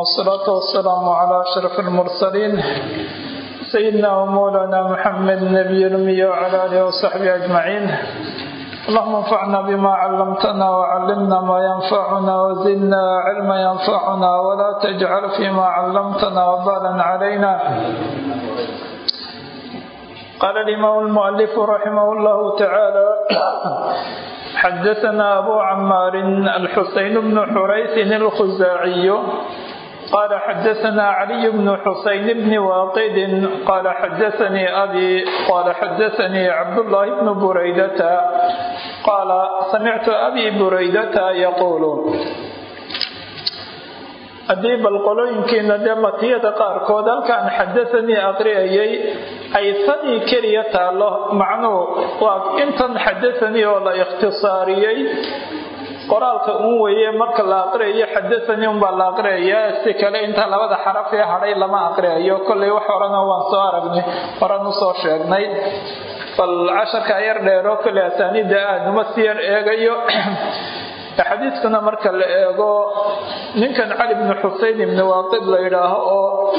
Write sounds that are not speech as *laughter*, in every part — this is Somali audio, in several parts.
والصلاة والسلام على أشرف المرسلين سيدنا ومولانا محمد النبي الأمي وعلى آله وصحبه أجمعين اللهم انفعنا بما علمتنا وعلمنا ما ينفعنا وزدنا علما ينفعنا ولا تجعل فيما علمتنا وبالا علينا قال الإمام المؤلف رحمه الله تعالى حدثنا أبو عمار الحسين بن حريث الخزاعي قال حدثنا علي بن حسين بن واقد قال حدثني أبي قال حدثني عبد الله بن بريدة قال سمعت أبي بريدة يقول haddii bal qolooyinkiina dee matiyada qaarkood halkaan xadaanii aqriyayay ay tanii keliya taalo macnuhu waa intan xadaanii oo la ikhtisaariyey qoraalka uun weeye marka la aqriyayo xadaanii unbaa la aqriyayaa si kale inta labada xaraf ee hadhay lama aqriyayo. Kollay wax horena waan soo aragnay horan u soo sheegnay. Bal casharka yar dheero kolley asaaniidda aadnuma si yar eegayo. *clears throat* Xadiidkuna marka la eego ninkan cali bnu xusein ibni waaqid la yidhaaho oo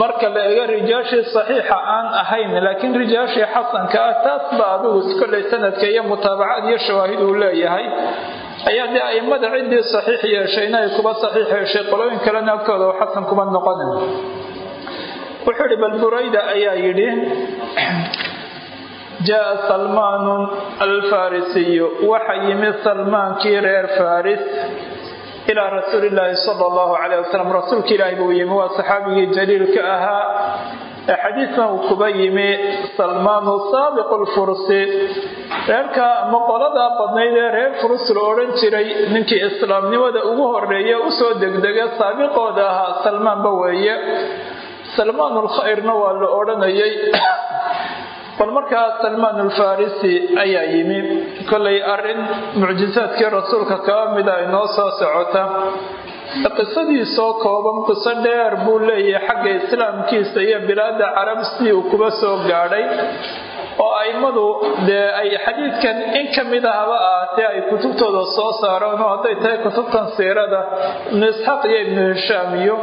marka la eego rijaashii saxiixa aan ahayn laakiin rijaashii xasanka ah taas ba adigu kolley sanadka iyo mutaabacad iyo shawaahid uu leeyahay. Ayaa dee aimada ciddii saxiix yeeshayna ay kuba saxiix yeeshay qolooyin kalena agtooda oo xasan kuma noqonin. Wuxuu yihi bal burayda ayaa yidhi jaa salmaanu alfarisiyu waxa yimi salmaankii reer faris ilaa rasuulilaahi sala allahu calayh wasalam rasuulka ilaahi buu yimi waa saxaabigii jaliilka ahaa. Xadiidkan uu kuba yimi salmaanu saabiqu lfursi reerka ama qoladaa badnayd ee reer furus la odhan jiray ninkii islaamnimada ugu horreeya u soo degdega saabiqooda ahaa salmaanba weeye. Salmaanulkhayrna waa la odhanayay bal markaa salmaan alfarisi ayaa yimi kollay arrin mucjisaadkii rasuulka kaba mida inoo soo socota. Qisadiisoo kooban qiso dheer buu leeyahay xagga islaamkiisa iyo bilaada carab sidii uu kuba soo gaadhay oo aimadu dee ay xadiidkan in ka mid ahaba ahaatee ay kutubtooda soo saareen oo hadday tahay kutubtan siirada ibnu isxaaq iyo ibnu hishaam iyo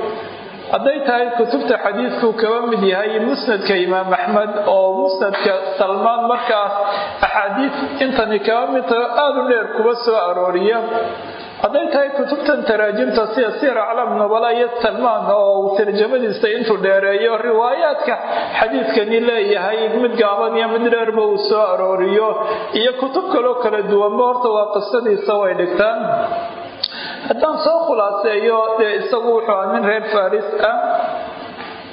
hadday tahay kutubta xadiidkuu kaba mid yahay musnadka imaam axmed oo musnadka salmaan markaas axaadiis intani kaba mid taho aada u dheer kuba soo arooriya hadday tahay kutubtan taraajimta sida sir aclam nubala iyo salmaan oo tarjamadiisa intuu dheereeyo riwaayaadka xadiidkani leeyahay mid gaaban iyo mid dheerba uu soo arooriyo. Iyo kutub kaloo kala duwanba horta waa qisadiisa way dhigtaan haddaan soo khulaaseeyo dee isagu wuxuu ah nin reer faris ah.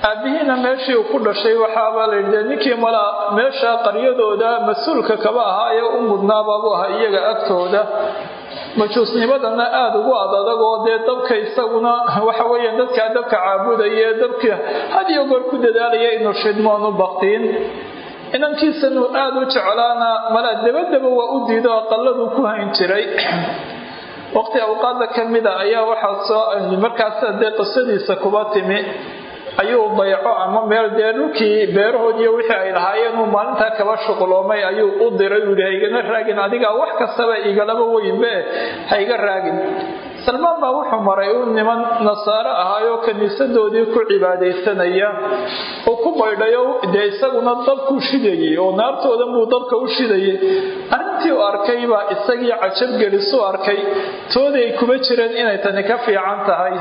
Aabihiina meeshii uu ku dhashay waxaaba la yidhi ninkii mala meesha qaryadooda mas'uulka kaba ahaa ee u mudnaababuu ahaa iyaga agtooda. Majuusnimadana aada ugu adadagoo dee dabka isaguna waxa weeyaan dadkaa dabka caabudaya dabka had iyo goor ku dadaalaya inuu shidmoon u baktiin inankiisanuu aada u jeclaana mala dabadaba waa u diido aqaladuu ku hayn jiray waqti awqaada ka mida ayaa waxaa soo markaasa dee qisadiisa kuba timi ayuu dayco ama meel dee dhulkii beerahoodiiyo wixii ay lahaayeen uu maalintaa kaba shuqloomay ayuu u diray. Uu yihi haygana raagin adigaa wax kastaba igalaba weynbe hayga raagin salmaan baa wuxuu maray uu niman nasaaro ahaayoo kiniisadoodii ku cibaadaysanaya uu ku baydhayo dee isaguna dabkuu shidayay oo naartoodan buu dabka u shidayay. Arrintii u arkay baa isagii cajabgelisuu arkay tooday kuba jireen inay tani ka fiican tahay.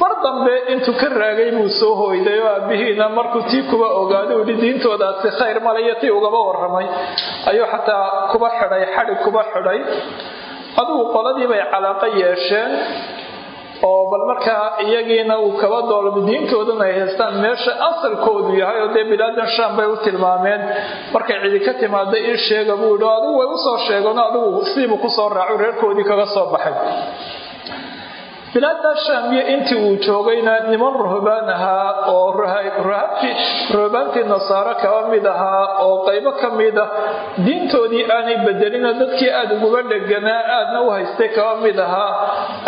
Mar dambe intuu ka raagay buu soo hoyday oo aabihiina markuu tii kuba ogaaday uhi diintoodaasi khayr malaya tii ugaba waramay ayuu xataa kuba xidhay xadhig kuba xidhay adugu qoladii bay calaaqo yeesheen oo bal markaa iyagiina uu kaba doolmo diintoodan ay haystaan meesha asalkoodu yahay oo dee bilaadan shaam bay u tilmaameen. Markay cidi ka timaada ii sheega buu yidhi adigu way u soo sheegeen adigu siibuu ku soo raaco reerkoodii kaga soo baxay bilaada shaam iyo intii uu joogayna niman ruhbaan ahaa oo ruhbaantii nasaaro kaba mid ahaa oo qaybo ka mid a diintoodii aanay bedelina dadkii aada uguba dheganaa aadna u haystay kaba mid ahaa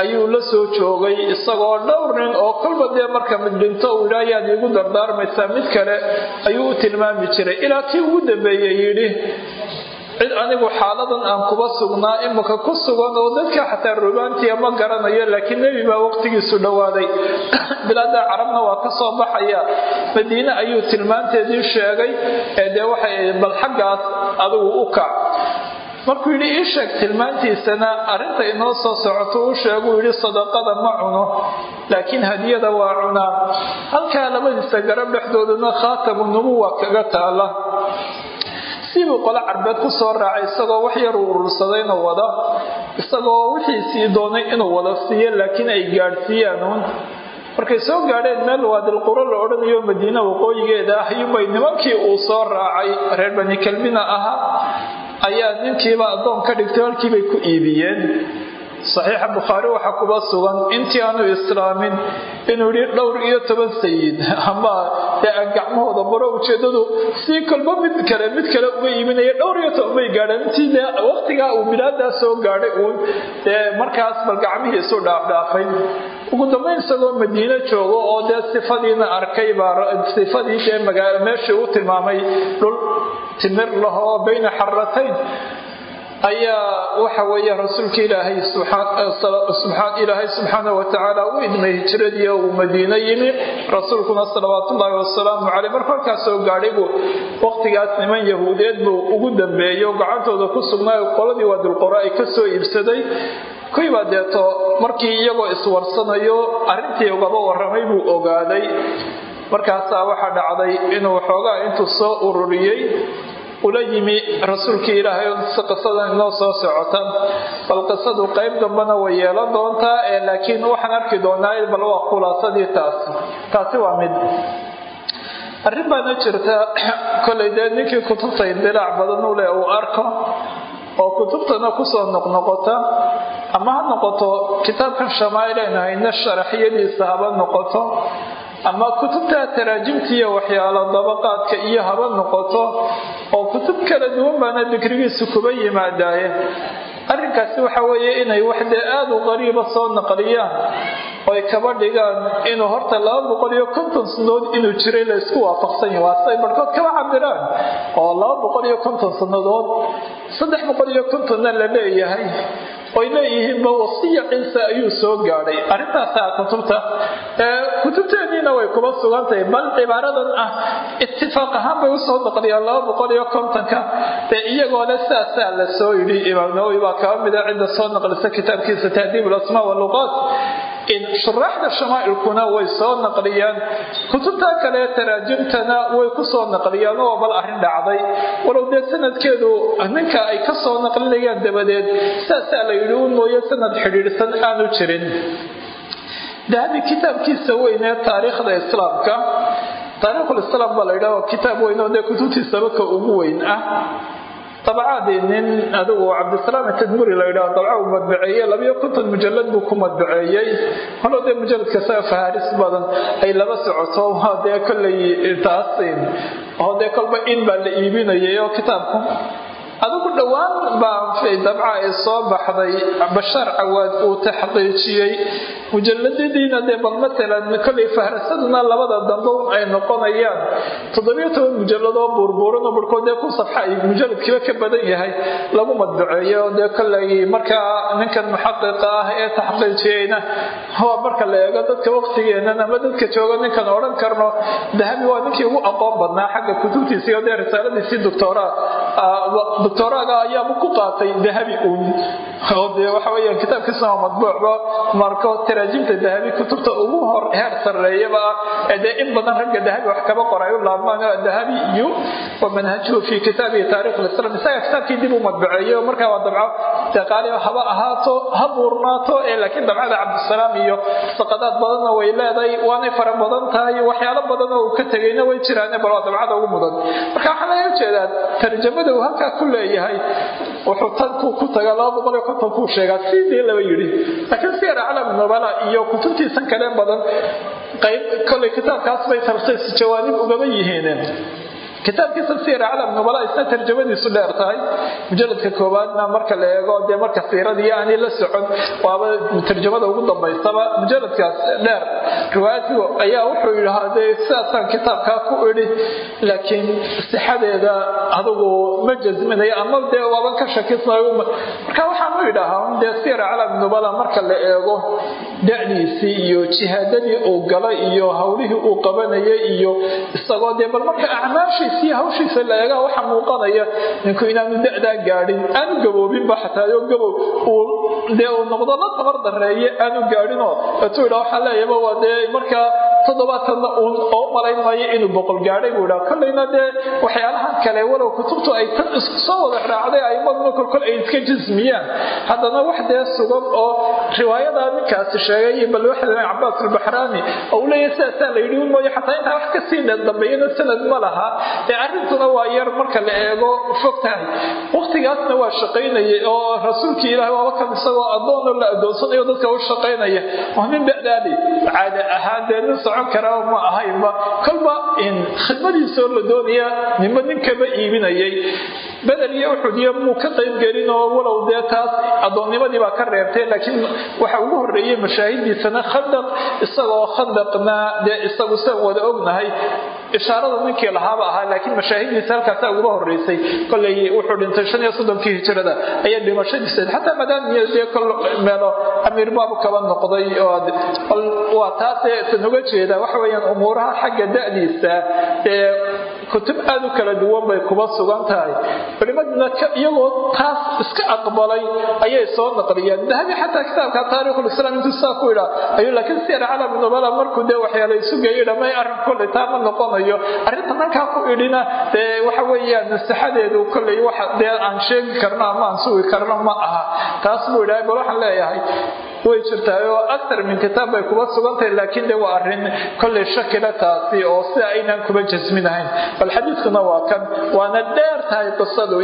ayuu la soo joogay. Isagoo dhowr nin oo kolba dee marka mid dhinto uu yidhi ayaad iigu dardaarmaysaa. Mid kale ayuu u tilmaami jiray. Ilaa kii ugu dambeeyey yidhi cid anigu xaaladan aan kuba sugnaa imika ku sugan oo dadka xataa rubaantiya ma garanayo laakiin nebi baa waqtigiisu dhowaaday *coughs* bilaada carabna waa ka soo baxaya. Madiine ayuu tilmaanteedii sheegay ee dee waxay bal xaggaas adigu u kac. Markuu yidhi ii sheeg tilmaantiisana arrinta inoo soo socoto uu sheeguu yidhi sadaqada ma cuno laakiin hadiyada waa cunaa. Halkaa labadiisa garab dhexdoodana khaatamu nubuwa kaga taala siibuu qole carbeed ku soo raacay isagoo wax yar uu urursadayna wada isagoo wixiisii doonay inuu wada siiyo laakiin ay gaadhsiiyaanuun markay soo gaadheen meel waadilquro la odhanayo madiina waqooyigeeda ah ayuunbay nimankii uu soo raacay reer bani kalbina ahaa ayaa ninkiiba addoon ka dhigtay halkiibay ku iibiyeen saxiixa bukhaari waxaa kuba sugan intii aanu islaamin inuu yidhi dhowr iyo toban sayid *laughs* ama gacmahooda baro ujeedadu si kolba mid kale mid kale uga iibinaya dhowr iyo toban bay gaadheen intii waqtigaa uu bilaadaa soo gaadhay uun dee markaas bal gacmihii isu dhaafdhaafay. Ugu dambayn isagoo madiine joogo oo dee sifadiina arkay baa sifadii dee magaalo meeshii u tilmaamay dhul timir lahoo bayna xaratayn ayaa waxa weeye rasuulka ilaahay ilaahay subxaana watacaala u idmay hijradii uu madiine yimi. Rasuulkuna salawaat ullaahi wasalaamu caleyh markuu halkaas soo gaadhay buu waqtigaas niman yahuudeed buu ugu dambeeyo gacantooda ku sugnaayo. Qoladii waadilqora ay ka soo iibsaday. Kuwiibaa deeto markii iyagoo iswarsanayo arrintii ugaba warramay buu ogaaday. Markaasaa waxaa dhacday inuu xoogaa intuu soo ururiyey ula yimi rasuulkii ilaahay si qisadan inoo soo socota. Bal qisadu qayb dambana way yeelan doontaa ee laakiin waxaan arki doonaa bal waa khulaasadii taas. Taasi waa mid. Arrin baana jirta *clears throat* kolay dee ninkii kutubta indilaac badan u leh uu arko oo kutubtana ku soo noqnoqota ama ha noqoto kitaabkan shamaa'il aynu hayno sharaxyadiisa haba noqoto ama kutubta taraajimtiiyo waxyaalo dabaqaadka iyo haba noqoto oo kutub kala duwan baana dikrigiisu kuba yimaadaaye. Arrinkaasi waxa weeye inay wax dee aada u qariiba soo naqliyaan oy kaba dhigaan inuu horta laba boqol iyo konton sannadood inuu jiray la isku waafaqsan yahay. Waa siay barhkood kaba cabiraan oo laba boqol iyo konton sannadood saddex boqol iyo kontonna la leeyahay. Oy leeyihiinba wasiya ciise ayuu soo gaadhay. Arrintaasaa kutubta. Kutubteediina way kuba sugantahay bal cibaaradan ah itifaaq ahaan bay u soo naqliyaan laba boqol iyo kontonka. Dee iyagoona saasaa la soo yidhi. Imaam nawowi baa kaba mida cidda soo naqlisa kitaabkiisa tahdiib lasmaa waluqaat in shuraaxda shamaa'ilkuna way soo naqliyaan. Kutubta kale taraajimtana way ku soo naqliyaan oo bal arrin dhacday. Walow dee sanadkeedu ninka ay ka soo naqlinayaan dabadeed saasaa la yidhi un mooye sanad xidhiidhsan aanu jirin. Dahabi kitaabkiisa weyn ee taariikhda islaamka taariikhulislaam baa la yidhaha kitaab weyn oo dee kutubtiisaba ugu weyn ah dabcaadii nin adigu cabdisalaam tadmuri la yidhaha dabca uu madbaceeyey labayo konton mujalad buu ku madbaceeyey holo dee mujaladka saa fahaaris badan ay laba socoto dee kollay taasin oo dee kolba in baa la iibinayay oo kitaabku adigu dhowaan baa dabca ay soo baxday bashaar cawaad uu taxqiijiyey. Mujaladadiina dee bal matalan kolay fahrasaduna labada dambe ay noqonayaan. Toddobiyo toban mujalladoo buurbuuran oo barhkood dee ku safxa ay mujaladkiiba ka badan yahay lagu madbaceeyo dee kolay markaa ninkan muxaqiqa ah ee taxqiijiyeyna waa marka la eego dadka waqtigeenan ama dadka jooga ninkan odhan karno. Dahabi waa ninkii ugu aqoon badnaa xagga kutubtiisa iyo dee risaaladiisii doctora doctoraaga ayaaba ku qaatay dahabi uun. Oo dee waxa weeyaan kitaabkiisa waa madbuucba marko taraajimta dahabi kutubta ugu hor heer sarreeyaba ah ee dee in badan ragga dahabi wax kaba qoray u laabmaan dahabi iyo wa manhajuhu fi kitaabihi taarikh lislam isaga kitaabkii dib u madbuceeyo markaa waa dabco dee qaali haba ahaato ha buurnaato ee laakiin dabcada cabdisalaam iyo saqadaad badanna way leedahay waanay fara badan tahay waxyaalo badan oo uu ka tegayna way jiraane bal waa dabcada ugu mudan. Marka waxaa laga jeedaa tarjamada uu halkaa ku leeyahay. Wuxuu tan ku taga laba boqol iyo konton kuu sheegaa sidii laba yidhi. Laakiin siyar aclam iyo kutubtiisan kale badan qayb kolay kitaabkaas bay tarsiis jawaanib ugaba yihiineen kitaabkiisa siir aclam nubala isna tarjamadiisu dheer tahay. Mujaladka koowaadna marka la eego dee marka siiradii aanay la socon waaba tarjamada ugu dambaysaba mujaladkaas dheer riwaayadku ayaa wuxuu yidhahaa dee sidaasaan kitaabkaa ku idhi laakiin sixadeeda adigu ma jasminayo ama dee waaban ka shakisnayo marka waxaan u idhahaa dee siir aclam nubala marka la eego da'diisii iyo jihaadadii uu galay iyo howlihii uu qabanayay iyo isagoo dee bal marka acmaashiisa iyo hawshiisa la eegaa waxa muuqanaya ninku inaanu da'daa gaadhin. Aanu gaboobinba xataa oo gabow dee uu noqdo la tabar dareeye aanu gaadhinoo. Atuu idhaa waxaa leeyaba waa dee markaa toddobaatanna uun oo u malayn maayo inuu boqol gaadhay buu idhaa kollayna dee waxyaalahan kale walow kutubtu ay tan isku soo wada raacday aimaduna kolkol ay iska jismiyaan. Haddana wax dee sugan oo riwaayadaa ninkaasi sheegay bal waxa la cabaas albaxraani oo uu leeyahay sidaasaa la yidhi mooye xataa intaa wax ka sii dheer dambeeyana sanad ma laha arrintuna waa yar marka la eego fog tahay waqtigaasna waa shaqaynayay oo rasuulkii ilaahi waaba kan isagoo addoonoo la adoonsanayo dadka u shaqaynaya. Waa nin da'daali caada ahaan dee nin socon karaa ma ahaynba kolba khidmadiisoo la doonaya ninba ninkaba iibinayay. Bedel iyo uxudiyo muu ka qaybgelin oo walow dee taas addoonnimadii baa ka reebtay laakiin waxa ugu horreeyey mashaahidiisana khandaq. Isagoo khandaqna dee isagu san wada ognahay ishaarada ninkii lahaaba ahaa laakiin mashaahidiisa halkaasa uguba horreysay. Kolay wuxuu dhintay shan iyo soddonkii hijrada ayaa dhimashadiisa xataa madaamiya meelo amiir baabu kaba noqday waa taasee san uga jeeda. Waxa weeyaan umuuraha xagga da'diisa ee kutub aad u kala duwan bay kuba sugan tahay. Culimaduna iyagoo taas iska aqbalay ayay soo naqliyeen. Dahabi xataa kitaabka taariikhulislaam intuu saa ku idhaa ayuu laakiin siyar calam nubala markuu dee waxyaala isu geeyay dhamay arrin kolley taa ma noqonayo. Arrintan halkaa ku idhina dee waxa weeyaan masaxadeedu kolley waxa dee aan sheegi karno ama aan sugi karno ma aha. Taas buu idhahay bal waxaan leeyahay way jirtaa oo aktar min kitaab bay kuba sugantahay laakiin de waa arrin kolley shakila taasi oo sida aynaan kuba jasminahayn bal xadiidkuna waa kan waana dheer tahay qisadu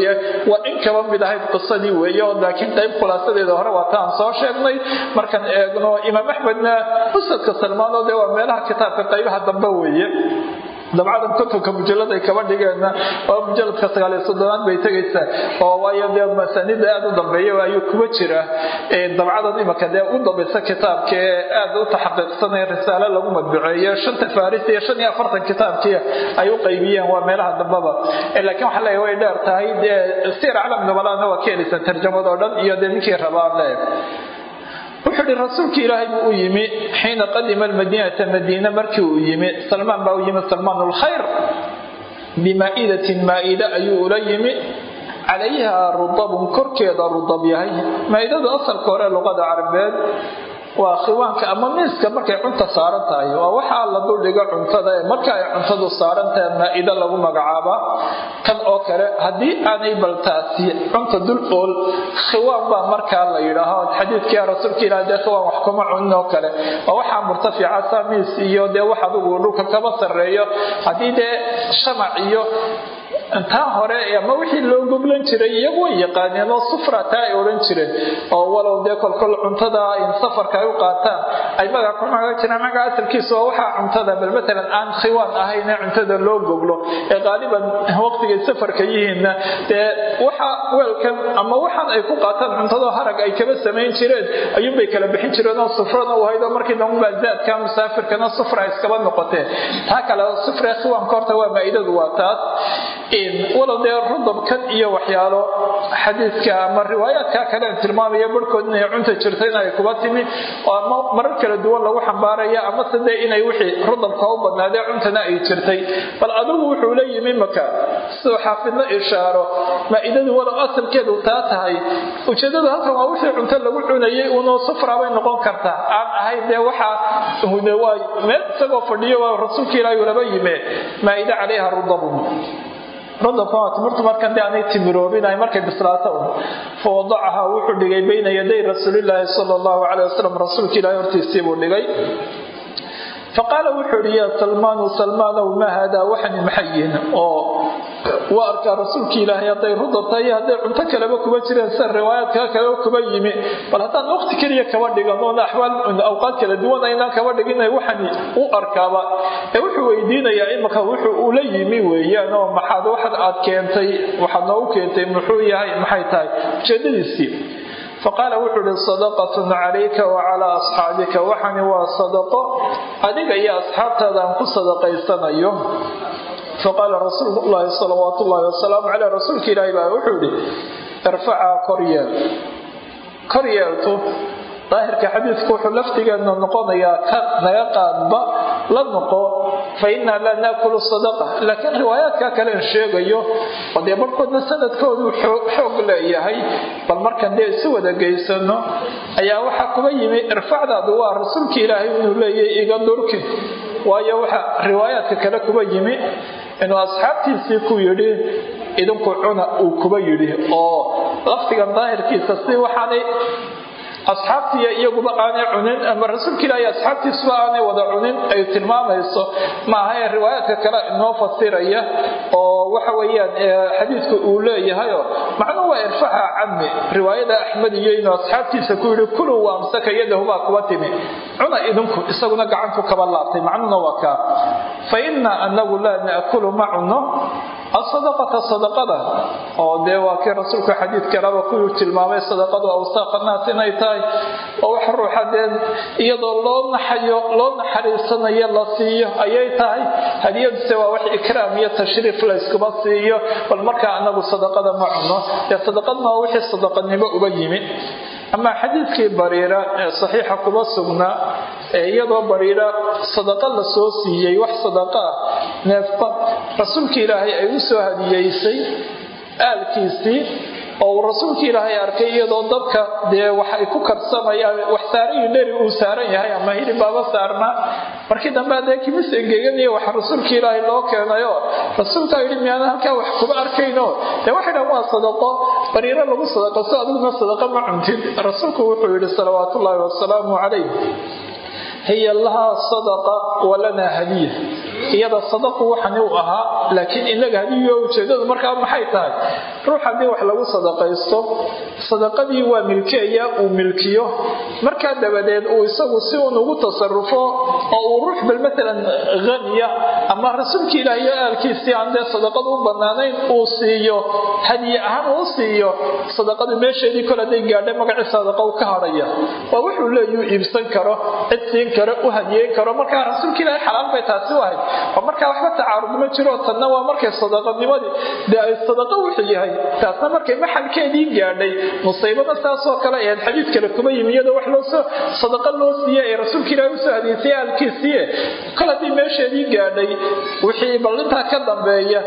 waa in kaba mid ahayd qisadii weeye laakiin qayb khulaasadeeda hore waa taan soo sheegnay. Markaan eegno imaam axmedna usadka salmaanoo de waa meelaha kitaabka qaybaha dambe weeye dabcadan kontonka mujalad ay kaba dhigeenna oo mujaladka sagaaliyo soddonaad bay tegaysaa oo waayo dee masaanida aada u dambeeya ayuu kuba jira. Dabcadan imaka dee u dambaysa kitaabka ee aada u taxaqiiqsanay risaalo lagu madbuceeyo shanta faris iyo shan iyo afartan kitaabkii ay u qaybiyeen waa meelaha dambaba. Laakiin waxaa leeyahay way dheer tahay dee sir calam nubalana waa ka helaysaa tarjamadoo dhan iyo dee ninkii rabaan leeg wuxuu ihi rasuulka ilaahay buu u yimi xiina qadima almadiinata madiina markii uu yimi. Salmaan baa u yimi salmaan lkhayr bimaa'idatin maa'ida ayuu ula yimi. Calayha rudabun korkeeda rudab yahay. Maa'idadu asalka hore luqada carabeed waa khiwaanka ama miiska markay cunta saaran tahay. Waa waxaa la duldhiga cuntada ee marka ay cuntadu saaran tahay maa-ida lagu magacaaba. Kan oo kale haddii aanay baltaasi cunta dul ool khiwaan baa markaa la yidhaaho. Xadiidkii rasuulka ilah dee khiwaan wax kuma cunin kale. Waa waxaa murtafica samiis iyo dee wax adigu dhulka kaba sarreeyo. Haddii dee shamac iyo taa hore ama wixii loo goblan jiray iyagu way yaqaaneen oo sufra taa ay odhan jireen oo walow dee kolkol cuntada in safarka ay u qaataan ay magac ku maga jiraan magaca asalkiisa waa waxaa cuntada bal matalan aan khiwaan ahayn ee cuntada loo goblo ee qaaliban waqtigay safarka yihiinna dee waxa weelkan ama waxaan ay ku qaataan cuntada harag ay kaba samayn jireen ayuunbay kala bixin jireen oo sufrana u hayd oo markii dambaa zaadka musaafirkana sufra iskaba noqotee taa kale sufra khiwaanka horta waa maa'idadu waa taas walow dee rudabkan iyo waxyaalo xadiidka ama riwaayaadka kalean tilmaamaya barhkood inay cunta jirta inay kuba timi oo marar kala duwan lagu xambaaraya amase dee inay wixii rudabka u badnaadee cuntana ay jirtay. Bal adigu wuxuu la yimi maka siduu xaafidno ishaaro maa-idadu walow asalkeedu taa tahay? Ujeedadu halkan waa wixii cunto lagu cunayay unoo sufra bay noqon kartaa. Aan ahayn dee waxaa meel isagoo fadhiyo waa rasuulka ilaahi laba yime maa-ida calayha rudabun rudabka waa timirtu markan dee aanay wuxuu dhigay bayna yaday rasuulilaahi sala allahu caleyh wasalam rasuulka ilaahi hortiisii buu dhigay faqaala wuxuu ihi yaa salmaanu salmaanow maa haadaa waxani maxay yihiin oo waa arkaa rasuulka ilaahay hadday ruda tahay hadday cunto kaleba kuba jireen sida riwaayaadka kaleba kuba yimi. Bal haddaan waqti keliya kaba dhigano axwaal awqaad kala duwan aynaan kaba dhigina waxaan u arkaaba. Ee wuxuu weydiinayaa imaka wuxuu ula yimi weeyaan oo maxaad waxaad aad keentay waxaad noogu keentay muxuu yahay maxay tahay ujeedadiisii faqaala wuxuu ihi sadaqatun calayka wa calaa asxaabika. Waxani waa sadaqo adiga iyo asxaabtaada aan ku sadaqaysanayo. Faqaala rasuulu llaahi salawaatu ullaahi wasalaamu caleyh rasuulka ilaahi baa wuxuu yihi irfacaa koryeel koryeeltu daahirka xadiidku wuxuu laftigeedna noqonayaa ka naga qaadba la noqo fa innaa laa naakulu sadaqa. Laakiin riwaayaadka kalen sheegayo oo dee barhkoodna sanadkoodu xoog leeyahay bal markan dee isu wada geysano ayaa waxaa kuba yimi irfacdaadu waa rasuulka ilaahay inuu leeyahay iga durki. Waayo waxa riwaayaadka kale kuba yimi inuu asxaabtiisii ku yidhi idinku cuna uu kuba yidhi. Oo laftigan daahirkiisa si waxaanay asxaabtiiyo iyaguba aanay cunin ama rasuulka ilaahi asxaabtiisuba aanay wada cunin ay tilmaamayso. Maaha ee riwaayaadka kale inoo fasiraya oo waxa weeyaan xadiidku uu leeyahayoo macnuhu waa irfaxa cami riwaayada axmed iyo inuu asxaabtiisa ku yidhi kuluu waa amsaka yadahu baa kuba timi. Cuna idinku isaguna gacantu kaba laabtay macnuhuna waa kaa. Fa innaa anagu laa naakulu ma cunno asadaqata sadaqada? Oo dee waa kii rasuulku xadiid kaleba kuyuu tilmaamay sadaqadu awsaaqa inay tahay. Oo wax ruuxa iyadoo loo naxayo loo naxariisanayo la siiyo ayay tahay. Hadiyaduse waa wax ikraam iyo tashriif layskuma siiyo. Bal markaa anagu sadaqada ma cuno dee sadaqadna waa wixii sadaqanimo uba yimi amaa xadiidkii bariira ee saxiixa kuma sugnaa ee iyadoo bariira sadaqa la soo siiyey wax sadaqa ah. Neefba rasuulka ilaahay ay u soo hadiyeysay aalkiisii oo uu rasuulka ilaahay arkay iyadoo dadka dee wax ay ku karsamayaan wax saarayi dheri uu saaran yahay ama hilib baaba saarnaa. Markii dambe adee kimis engeganiyo wax rasuulka ilaahay loo keenayo rasuulkaa yidhi miyaanan halkaa wax kuma arkayno? Dee waxay dhahan waa sadaqo bariiro lagu sadaqaso adiguna sadaqa ma cuntid rasuulku wuxuu yidhi salawaatullaahi wasalaamu calayh hiya lahaa sadaqa walanaa hadiya iyada sadaqu waxani u ahaa laakiin inaga hadiyo ujeedadu markaa maxay tahay? Ruux haddii wax lagu sadaqaysto sadaqadii waa milkeeya uu milkiyo. Markaa dabadeed uu isagu si uun ugu tasarufo oo uu ruux bal matalan haniya ama rasuulka ilaahi iyo aalkiisii aan dee sadaqadu u banaanayn uu siiyo hadiye ahaan uu siiyo sadaqadu meesheedii kole hadday gaadhay magacii sadaqa u ka hadhaya. Waa wuxuu leeyuu iibsan karo cid siin karo u hadiyeyn karo. Markaa rasuulka ilaahi xalaal bay taasi u ahayd oo markaa waxba tacaarud ma jiro tanna waa markay sadaqanimadii dee ay wuxuu yahay. Taasna markay maxalkeedii gaadhay. Musiibada saasoo kale ahayd xadiid kale kuma yimi iyadoo wax loosoo sadaqa loo siiye ee rasuulka ilaahi u soo hadiyeysay aalkiisiiye kol meesheedii gaadhay. Wixii bal intaa ka dambeeya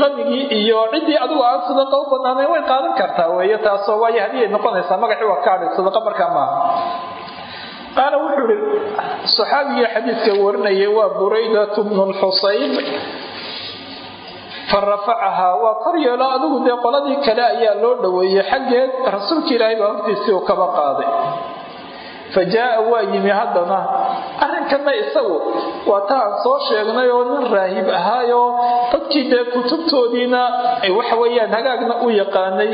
qamigii iyo ciddii adigu aan sadaqa u banaanayn way qaadan kartaa weeye taasoo waayo hadiyay noqonaysaa magacii waa kaadhay sadaqa markaa maaha qaala wuxuu ihi saxaabigii xadiidka warinayay waa buraydatu bnu lxusayb fa rafacahaa waa kor yeelo adigu dee qoladii kale ayaa loo dhoweeyey xaggeed rasuulka ilaahay baa hortiisii uu kaba qaaday. Fa jaaa waa yimi haddana arrinkanna isagu waa ta aan soo sheegnay oo nin raahib ahaayoo dadkii dee kutubtoodiina waxa weeyaan hagaagna u yaqaanay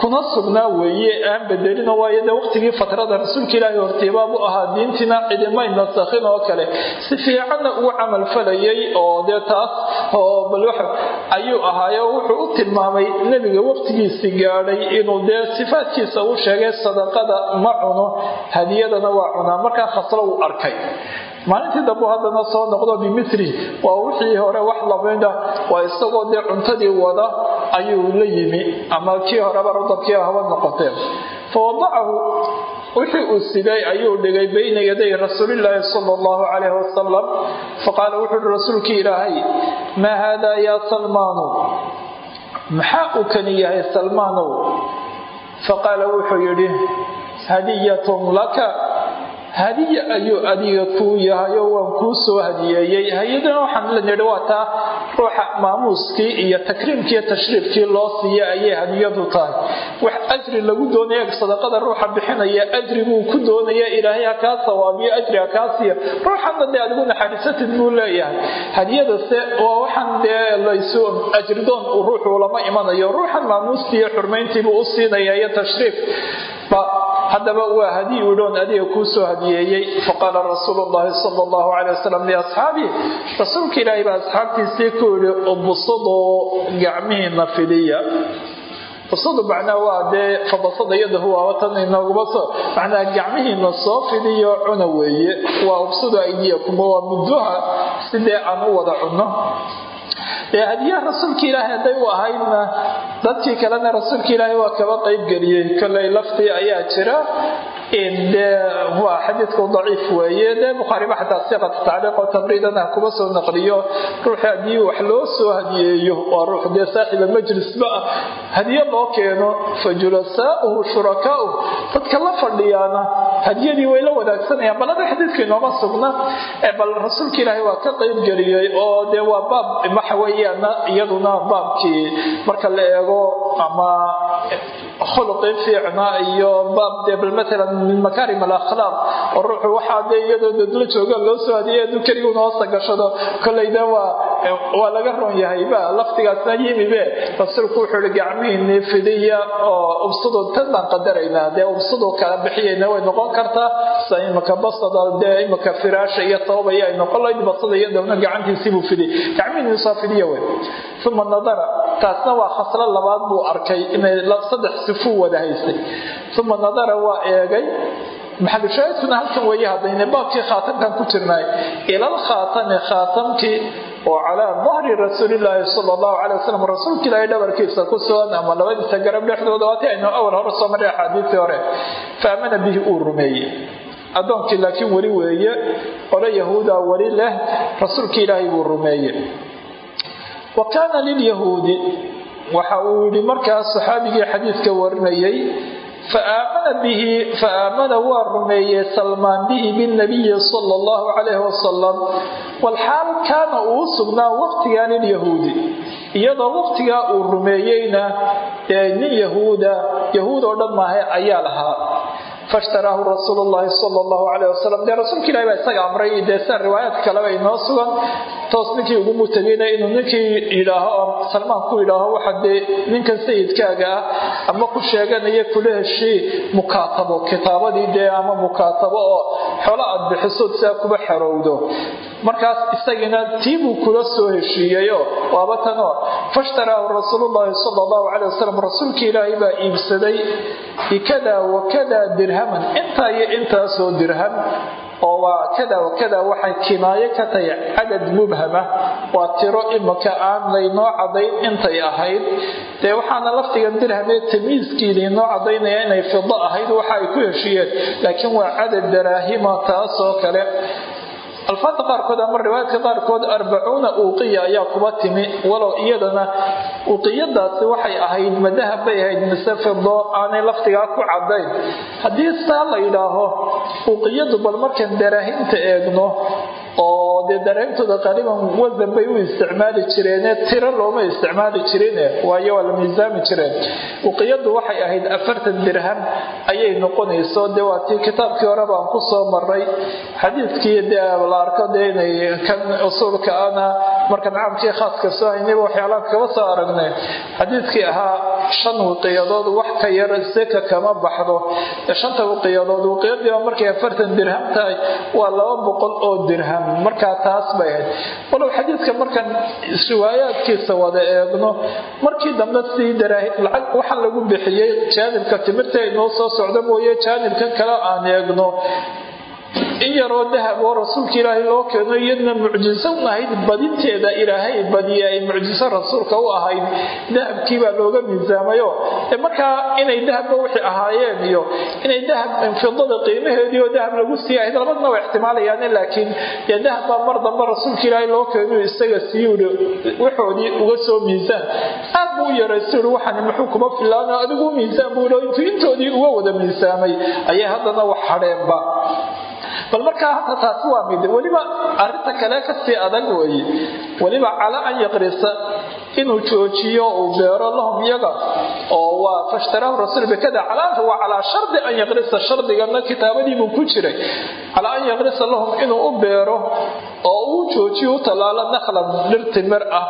kuna sugnaa weeye aan bedelino waayo dee waqtigii fatrada rasuulka ilaahi hortiibaabu ahaa diintiina cidimay nasakhin oo kale. Si fiicanna ugu camalfalayay oo dee taas oo bal ayuu ahaayo wuxuu u tilmaamay nebiga waqtigiisii gaadhay inuu dee sifaadkiisa u sheegay sadaqada ma cuno hadiyadana waa cunaa. Markaa khaslo uu arkay maalintii dambu haddana soo noqdo bimili waa wixii hore wax lamida waa isagoo dee cuntadii wada ayuu la yimi ama kii horeba rudabkii haba noqoteen fa wadacahu wixii uu siday ayuu dhigay bayna yaday rasuulilaahi sala allahu calayhi wasalam faqaala wuxuu uhi rasuulkii ilaahay maa haadaa yaa salmaanu? Maxaa uu kani yahay salmaanow faqaala wuxuu yidhi hadiyatun laka hadiya ayuu adiga kuu yahay oo waan kuu soo hadiyeeyey hay'adana waxaan la nidhi waa taa ruuxa maamuuskii iyo takriimkii iyo tashriifkii loo siiya ayay hadiyadu tahay. Wax ajri lagu doonaya sadaqada ruuxa bixinaya ajri buu ku doonaya ilaahay ha sawaabiyo ajri ha siiya ruuxanna dee adigu naxariisatid buu leeyahay. Hadiyadase waa waxaan dee laysu ajridoon uu ruuxu lama imanayo. Ruuxan maamuustii iyo xurmayntiibuu u siinaya iyo tashriif haddaba waa haddii u dhoon adiga kuu soo hadiyeeyey faqaala rasuulu llahi sala allahu calay wasalam liasxaabii rasuulka ilaahay baa asxaabtiisii ku yihi ubsuduu gacmihiina fidiya ubsadu macnaa waa dee fabasada yadahu waawatan inooguma soo macnaa gacmihiina soo fidiyo cuna weeye. Waa ubsudu aydiyakum waa mudduha sidee aan u wada cunno dee hadiyaha rasuulka ilaahay hadday u ahaydna dadkii kalena rasuulka ilaahay waa kaba qaybgeliyey koley laftii ayaa jira. Dee waa xadiidku daciif weeye. Dee bukhaariba xataa siqat tacliiq oo tabriidana kuba soo naqliyo. Ruuxi haddii wax loo soo hadiyeeyo waa ruux dee saaxiba majlisba ah. Hadiye loo keeno fa julasaauhu shurakaauh dadka la fadhiyaana hadiyadii way la wadaagsanayaan. Balada xadiidka inooma sugna bal rasuulka ilaahay waa ka qaybgeliyey oo dee waa baab waxa weeyaan iyaduna baabkii marka la eego ama khuluqii fiicna iyo baab dee bal maalan min makaarim alakhlaaq oo ruuxu waxaa dee iyadoo dadla jooga loo soo hadiyay hadduu hoosta gashado kolleyda waa waa laga ron yahay ba laftigaasna yimibe rasuulku wuxuu ihi gacmihiinii fidiya oo ubsudu tan baan qadaraynaa. Dee ubsudu kala bixiyayna way noqon kartaa. Sa imaka basada dee imaka firaasha iyo sababaya ay noqon layd basada iyo downa gacantiisiibuu fidiy gacmihiinii soo fidiya wey. Uma nadara taasna waa khaslo labaad buu arkay inay saddex sifuu wada haystay. Uma nadara waa eegay maxalushaahidkuna halkan weeye haddayna baabkii khaatamkan ku jirnaay ilal khaatami khaatamkii oo calaa dahri rasuulilaahi sala allahu calay wasalam rasuulka ilaahay dhabarkiisa ku sugan ama labadiisa garab dhexdooda waati aynu awal hore soo marray axaadiistii hore fa aamana bihi uu rumeeyey. Addoonkii laakiin weli weeye qolo yahuuda weli leh rasuulka ilaahay buu rumeeye wa kaana lilyahuudi waxa uu yidhi markaas saxaabigii xadiidka warinayay faamana waa rumeeyey salmaan bihi binabiyi sala allahu calayhi wasalam walxaal kaana uu sugnaa waqtigaa lilyahuudi iyadoo waqtigaa uu rumeeyeyna ee nin yahuuda yahuud oo dhan maahe ayaa lahaa fashtaraahu rasuulu llahi sala allahu caleyh wasalam dee rasuulka ilahi baa isaga amray dee sida riwaayaad kaleba inoo sugan toos ninkii ugu mutagayna inuu ninkii yidhaaho oo salmaan ku yidhaaho waxa dee ninkan sayidkaaga ah ama ku sheeganaya kula heshii mukaatabo kitaabadii dee ama mukaatabo oo xolo aad bixiso sidaa kuba xerowdo markaas isagina tii kula soo heshiiyeyo waaba fashtaraahu rasuulullahi sala allahu caley wasalam rasuulka ilaahay baa iibsaday bikada wakada dirhaman intaa iyo intaasoo dirham oo waa kada wakada waxay kinaayo ka tahay cadad mubhama waa tiro imika aan laynoo cadayn intay ahayd. Dee waxaana laftigan dirhamee tamiiskii laynoo cadaynaya inay fido ahayd waxa ay ku heshiiyeen laakiin waa cadad daraahima taasoo kale alfaada qaarkood ama riwaayadka qaarkood arbacuuna uuqiya ayaa kuba timi walow iyadana uqiyadaasi waxay ahayd madahab bay ahayd mise fido aanay laftigaa ku cadayn haddii saa la yidhaaho uqiyadu bal markaan daraahinta eegno oo dee daraahintooda qaaliban wasan bay u isticmaali jireene tiro looma isticmaali jirine waayo waa la miisaami jireen. Uqiyadu waxay ahayd afartan dirham ayay noqonayso dee waa tii kitaabkii hore baan ku soo maray xadiidkii dee la arko dee inay kan usuulka ana markaan caamkii khaaska soo haynayba waxyaalaha kaba soo aragnay. Xadiidkii ahaa shan wiqiyadood wax ka yar seka kama baxdo. Shanta wiqiyadood wiqiyadiiba markay afartan dirham tahay waa laba boqol oo dirham markaa taas bay ahayd. Walow xadiidka markaan riwaayaadkiisa wada eegno markii dambe sii daraalacag waxaa lagu bixiyey jaanibka timirta inoo soo socda mooye jaanibkan kale aan eegno in yaroo dahab oo rasuulka ilaahay loo keeno iyadna mucjiso ahayd badinteeda ilaahay badiye ay mucjiso rasuulka u ahayd. Dahabkiibaa looga miisaamayo markaa inay dahabba wixii ahaayeen iyo inay dahab fidada qiimaheedii oo dahab lagu sii ahayd labadna waa ixtimaalayaane laakiin dee dahabbaa mar dambe rasuulka ilaahay loo keeno isaga siyuuri waxoodii uga soo miisaan. Aad buu u yaraysta ui waxani muxuu kuma filaano adigu miisaan buu intuu intoodii uga wada miisaamay. Ayay haddana wax hadheenba bal markaa taasi waa mid. Weliba arinta kale ka sii adag weeye weliba calaa an yaqrisa inuu joojiyo uu beero lahum iyaga oo waa fashtaraahu rasuul bikada calaanta waa calaa shardi an yaqrisa shardigana kitaabadiibuu ku jiray. Calaa an yaqrisa lahum inuu u beero oo uu joojiyo u tallaalo nakhlan dhir timir ah.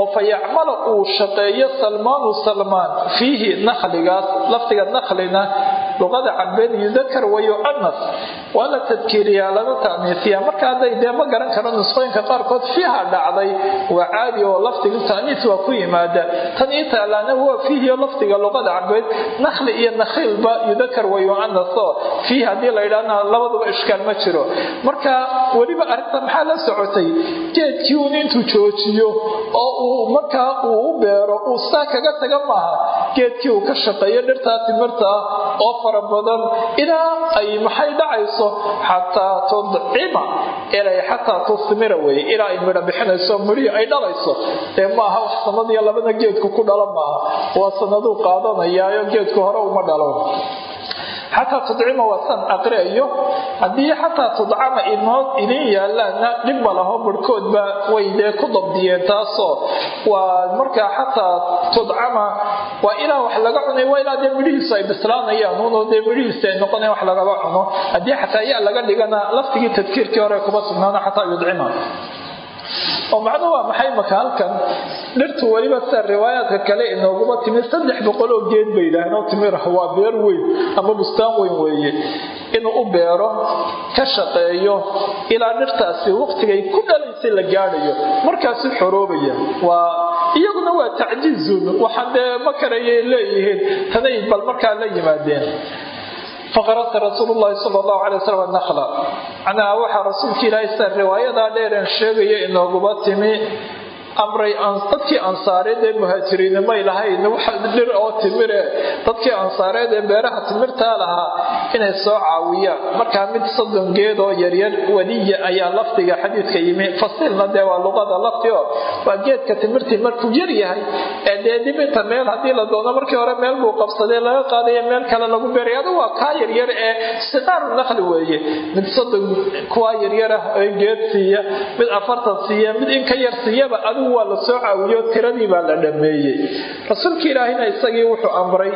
Oo fa yacmala uu shaqeeyo salmaanu salmaan fiihi nakhligaas lafdiga nakhlina luqada carbeed yudakar wa yu'anas waa la tadkiiriyaa laga ta'niisiya marka hadday dee ma garan karo nusqooyinka qaarkood fiiha dhacday. Waa caadi oo lafdiga ta'niis waa ku yimaada. Tan ii taalaana waa fiihi lafdiga luqada carbeed nakhli iyo nakhiilba yudakar wa yu'anas oo fiihi haddii la yidhaahna labaduba ishkaal ma jiro. Marka weliba arrinta maxaa la socotay? Geedkii uun intuu joojiyo oo uu markaa uu u beero uu saa kaga taga maaha. Geedkii uu ka shaqeeyo dhirtaa timirta oo fara badan ilaa ay maxay dhacayso xataa tudcima ilay xataa tusmira weye ilaa ay midho bixinayso midhihii ay dhalayso. Dee maaha wax sanadiyo labada geedku ku dhala maaha. Waa sanaduu qaadanayaayo geedku hore uma dhalo xataa tudcima waa san aqriayo haddii xataa tudcama inood idin yaalaana dhib ma laho barhkoodba way dee ku dabdiyeen taasoo waa markaa xataa tudcama waa ilaa wax laga cunay waa ilaa dee midhihiisu ay bislaanayaan dee midhihiisi ay noqonayan wax lagaga cuno. Haddii xataa yaa laga dhigana laftigii tadkiirkii hore kuma sugnaana xataa yudcima oo macnuhu waa maxay maka halkan? Dhirtu weliba sida riwaayaadka kale inooguma timid saddex boqol oo geed bay yidhaaheen oo timirah waa beer weyn ama bustaan weyn weeye. Inuu u beero ka shaqeeyo ilaa dhirtaasi waqtigay ku dhalaysay la gaadhayo. Markaasu xoroobaya waa iyaguna waa tacjiizun waxaan dee ma karayay leeyihiin tanay bal markaa la yimaadeen faqarasa rasuul llahi sal allahu alay wasalam nakla macnaha waxaa rasuulka ilaahay sida riwaayadaa dheereen sheegaya inooguba timi amray dadkii ansaareed ee muhaajiriina may lahayn dhir oo timire. Dadkii ansaareed ee beeraha timirtaa lahaa inay soo caawiyaan. Markaa mid soddon geed oo yaryar wadiya ayaa lafdiga xadiidka yimi. Fasiilna dee waa luqada lafti waa geedka timirtii markuu yar yahay. Ee dee meel haddii la doono markii hore meel buu qabsadee laga qaadayo meel kale lagu beeray. Adu waa kaa yaryar ee siqaaru nakli weeye. Mid soddon kuwaa yaryarah ee geed siiya mid afartan siiya mid in ka yar siiyaba adigu waa la soo caawiyo tiradii baa la dhammeeyey. Rasuulka ilaahina isagii wuxuu amray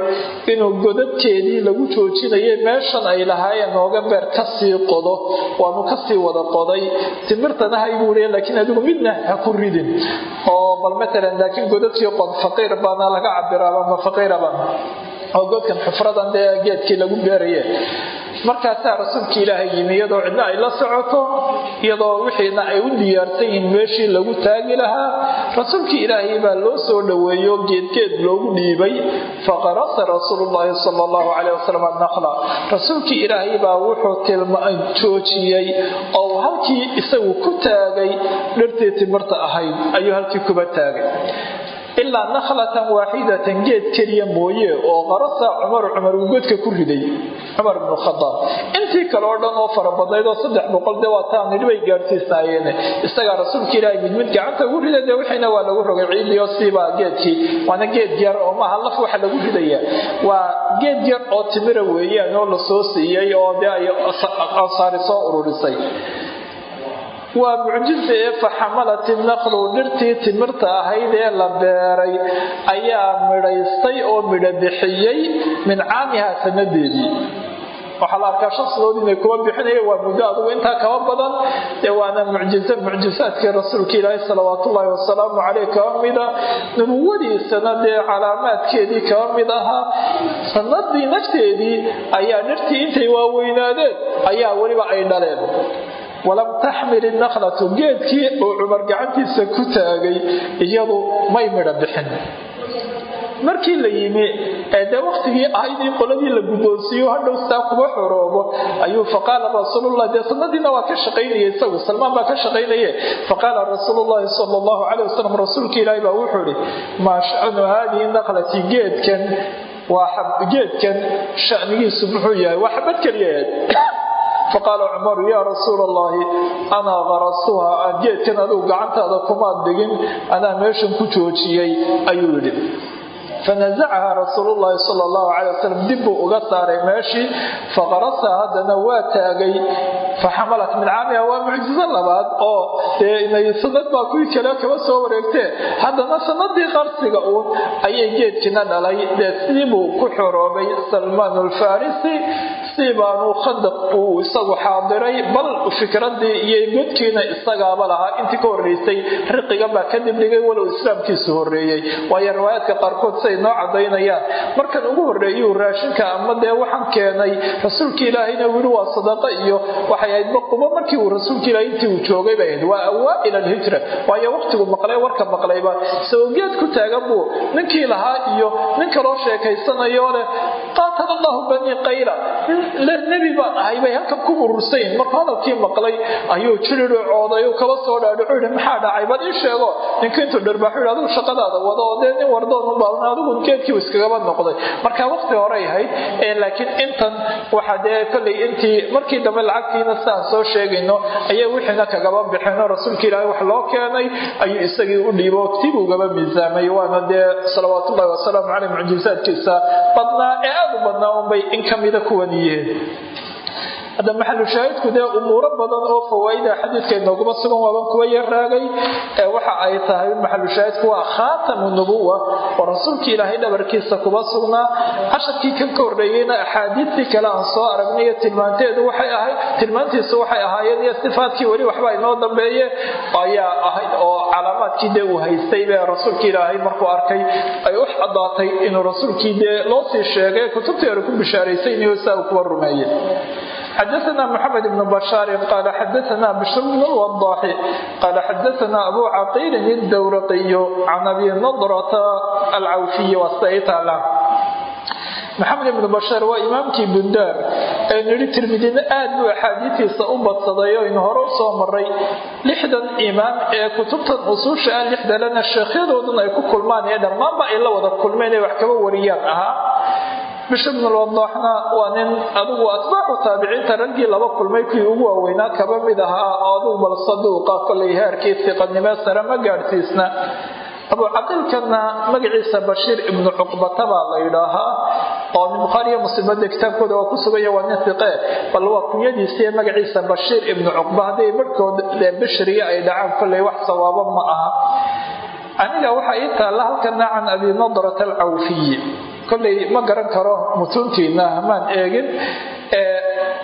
inuu godadkeedii lagu joojinayay meeshan ay lahaayeen nooga beer ka sii qodo. Waanu ka sii wada qoday. Timirtana haybuu leey laakiin adigu midna ha ku ridin. Oo bal matalan laakiin godadkii qod faqiir baana laga cabiraaba ma faqiiraba oo godkan xufradan dee geedkii lagu beeraye markaasaa rasuulka ilaahay yimi iyadoo cidna ay la socoto iyadoo wixiina ay u diyaarsan yihiin meeshii lagu taagi lahaa. Rasuulkii ilaahay baa loo soo dhoweeyo geedgeed loogu dhiibay. Faqarasa rasuulullaahi sala allahu caleyh wasalam annaqla rasuulkii ilaahay baa wuxuu joojiyey oo halkii isagu ku taagay dhirtii timirta ahayd ayuu halkii kuba taagay ilaa nakhlatan waaxidatan geed keliya mooye oo qarasa cumar cumar uu godka ku riday cumar bnu khadaab intii kale oo dhan oo farabadnayd oo saddex boqol dee waa taa nidhi bay gaadhsiisnaayeen isagaa rasuulka ilaahay mid mid gacanta ugu riday dee wixiina waa lagu rogay ciidiyo siibaa geedkii waana geed yar oo maaha laf waxa lagu ridaya waa geed yar oo timira weeyaan oo la siiyey oo dee ay ansaari soo ururisay waa mucjisa ee faxamalat inaqlu dhirtii timirta ahayd ee la beeray ayaa midhaystay oo midho bixiyey min caamihaa sanadeedii waxaa la arkaa shaksigood inay kuwa bixinaya waa muddo adugu intaa kaba badan dee waana mucjiso mucjisaadkii rasuulka ilaahi salawaatullaahi wasalaamu caleyh kaba mida nubuwadiisana dee calaamaadkeedii kaba mid ahaa sanadii nafteedii ayaa dhirtii intay waaweynaadeen ayaa weliba ay dhaleen walam taxmil inaqlatu geedkii oo cumar gacantiisa ku taagay iyadu may midho bixin. Markii la yimi ee dee waktigii ahayd qoladii la guddoonsiiyo hadhow saa kuba xoroobo ayuu faqaala rasuulullah dee sanadiina waa ka shaqaynaya isagu? Salmaan baa ka shaqaynaye faqaala rasuulullahi sala allahu caleyh wasalam rasuulka ilaahi baa wuxuu idhi maa sha'nu haadihi naqlati geedkan waa geedkan shanigiisu muxuu yahay waa xabad keliyaheed faqaala cumaru yaa rasuul allahi anaa qarasuha aan geedkan adigu gacantaada kumaad dhigin anaa meeshan ku joojiyey ayuu yidhi. Fanazacaha rasuulu llaahi sala allahu calay wasalam dib buu uga saaray meeshii faqarasaha haddana waa taagay. Faxamalat min waa mucjizo labaad oo dee sanad baa kuwii kale kaba soo wareegtee haddana sanadii qarsiga uun ayay geedkiina dhalay. Dee sidii buu ku xoroobay salmaan alfarisi sidii baanu khandaq uu isagu xaadiray bal fikradii iyo godkiina isagaaba lahaa. Intii ka horreysay riqiga baa kadib dhigay walow islaamkiisu horreeyey. Waayo riwaayaadka qaarkood siay noo cadaynayaan markan ugu horreeyuu raashinka ama dee waxaan keenay rasuulka ilaahayna wili waa sadaqa iyo waxay ahayd baquba markii uu rasuulka ilahay intii uu joogay bay ahayd waa awaa-il alhijra. Waayo waqtigu maqlay warka maqlayba sabageed ku taagan buu ninkii lahaa iyo nin kaloo sheekaysanayo leh qaatala allahu banii qayla nebi baan ahay bay halkan ku urursayin. Markuu hadalkii maqlay ayuu jiriricooday kaba soo dhaadhicu yidhi maxaa dhacay? Bal ii sheego. Ninka intuu dharbaaxu yidhi adigu shaqadaada wado dee nin wardoon u baadan adigu iskagaba noqday. Marka waqti horey ahayd laakiin intan waxa dee kollay intii markii dambe lacagtiina sidaan soo sheegayno ayay wixiina kagaba bixino rasuulka ilaahay wax loo keenay ayuu isagii u dhiibo tibugaba miisaamay. Waana dee salawaatullahi wasalaamu caleyh mucjisaadkiisa badnaa ee aada u badnaa unbay in kamida kuwan yihiin hadda maxalu shaahidku dee umuuro badan oo fawaaida xadiidka inooguma sugan waaban kuwa yaraagay ee waxa ay tahay maxalu shaahidku waa khaatamu nubuwa oo rasuulka ilaahay dhabarkiisa kuba sugnaa casharkii ka horreeyeyna axaadiistii kale aan soo aragnay iyo tilmaanteedu waxay ahayd tilmaantiisu waxay ahaayeen iyo sifaadkii weli waxba inoo dambeeye ayaa ahayd oo calaamaadkii dee uu haystay bee rasuulka ilaahay markuu arkay. Ay u cadaatay inuu rasuulkii dee loo sii sheegay kutubtii hore ku bishaaraysaynayo saa uu kuwa rumeeyey xadaana mxamed ibn bashaari qaala xadaana bishr bn wadaxi qaala xadaana abu caqiilin idowraqiyo can abi nadrata alcawfiyi wasaytala maxamed ibnu bashaar waa imaamkii bundaar ee nidhi tirmidina aad buu axaadiitiisa u badsaday oynu hore u soo maray lixdan imaam ee kutubtan usuusha ah lixdalana sheekhyadoodun ay ku kulmaan ee dhammaanba ay la wada kulmeen ee wax kaba wariyaan ahaa bisha bnulwadaaxna waa nin adigu atbaacu taabiciinta raggii laba kulmay kuwii ugu waaweynaa kaba mid ahaa oo adigu bal saduuqa kolay heerkii siqanimee sare ma gaadhsiisna. Abucaqilkana magaciisa bashiir ibnu cuqbata baa la yidhaahaa oo bukhaariyo muslimada kitaabkooda waa ku suganya waa nin iqe bal waa kunyadiisiiyo magaciisa bashiir ibnu cuqba hadday barhkood bishriya ay dhacaan kolay wax sawaabo ma aha. Aniga waxaa ii taalla halkana can abi nadrat alcawfiyi kollay ma garan karo mutuuntiina hamaan eegin.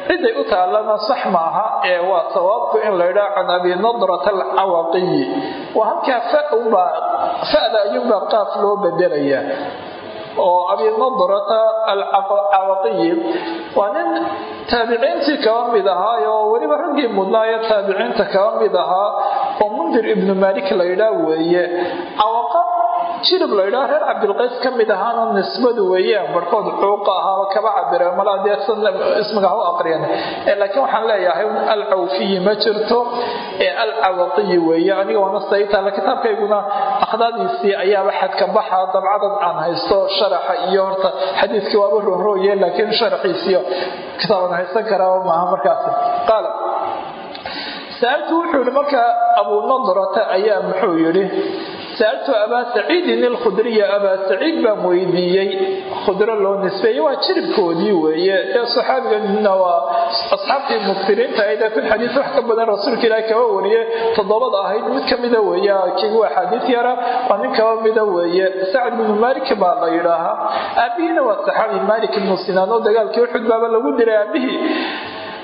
Ciday u taallana sax maaha ee waa sawaabku in laydhaa can abi nadrat alcawaqiyi waa halkaa faunbaa fada ayuunbaa qaaf loo bedelaya oo abi nadrata alcawaqiyi waa nin taabiciintii kaba mid ahaa oo weliba raggii mudnaayo taabiciinta kaba mid ahaa oo mundir ibnu malik laydhaa weeye. Cawaqa jilib laydhaa reer cabdilqays ka mid ahaana nisbadu weeyaan barhkood cuuqa ahaaba kaba cabireen malaa dee ismiga ha u aqriyan. Laakiin waxaan leeyahay alcawfiyi ma jirto ee alcawaqiyi weeye aniga waana saytaala kitaabkayguna akhdaadiisii ayaaba xadka baxa dabcadan aan haysto sharaxa iyo horta xadiiskii waaba rohrooye laakiin sharaxiisiyo kitaaban haysan karaaba maaha markaas. Qaala saaltu wuxuu yihi markaa abuu nadrata ayaa muxuu yidhi saaltu abaa saciidin ilkhudriya abaa saciid baan weydiiyey khudro loo nisbeeyey waa jiribkoodii weeye. Ee saxaabiganina waa asxaabtii muktiriinta ahayd kun xadiis wax ka badan rasuulka ilaahi kaba wariye toddobada ahayd mid ka mida weeye. Kigu axaadiis yara waa nin kaba mida weeye. Sacd binu malik baa la yidhaahaa. Aabihiina waa saxaabi malik ibnu sinaan oo dagaalkii uxud baaba lagu diray aabihii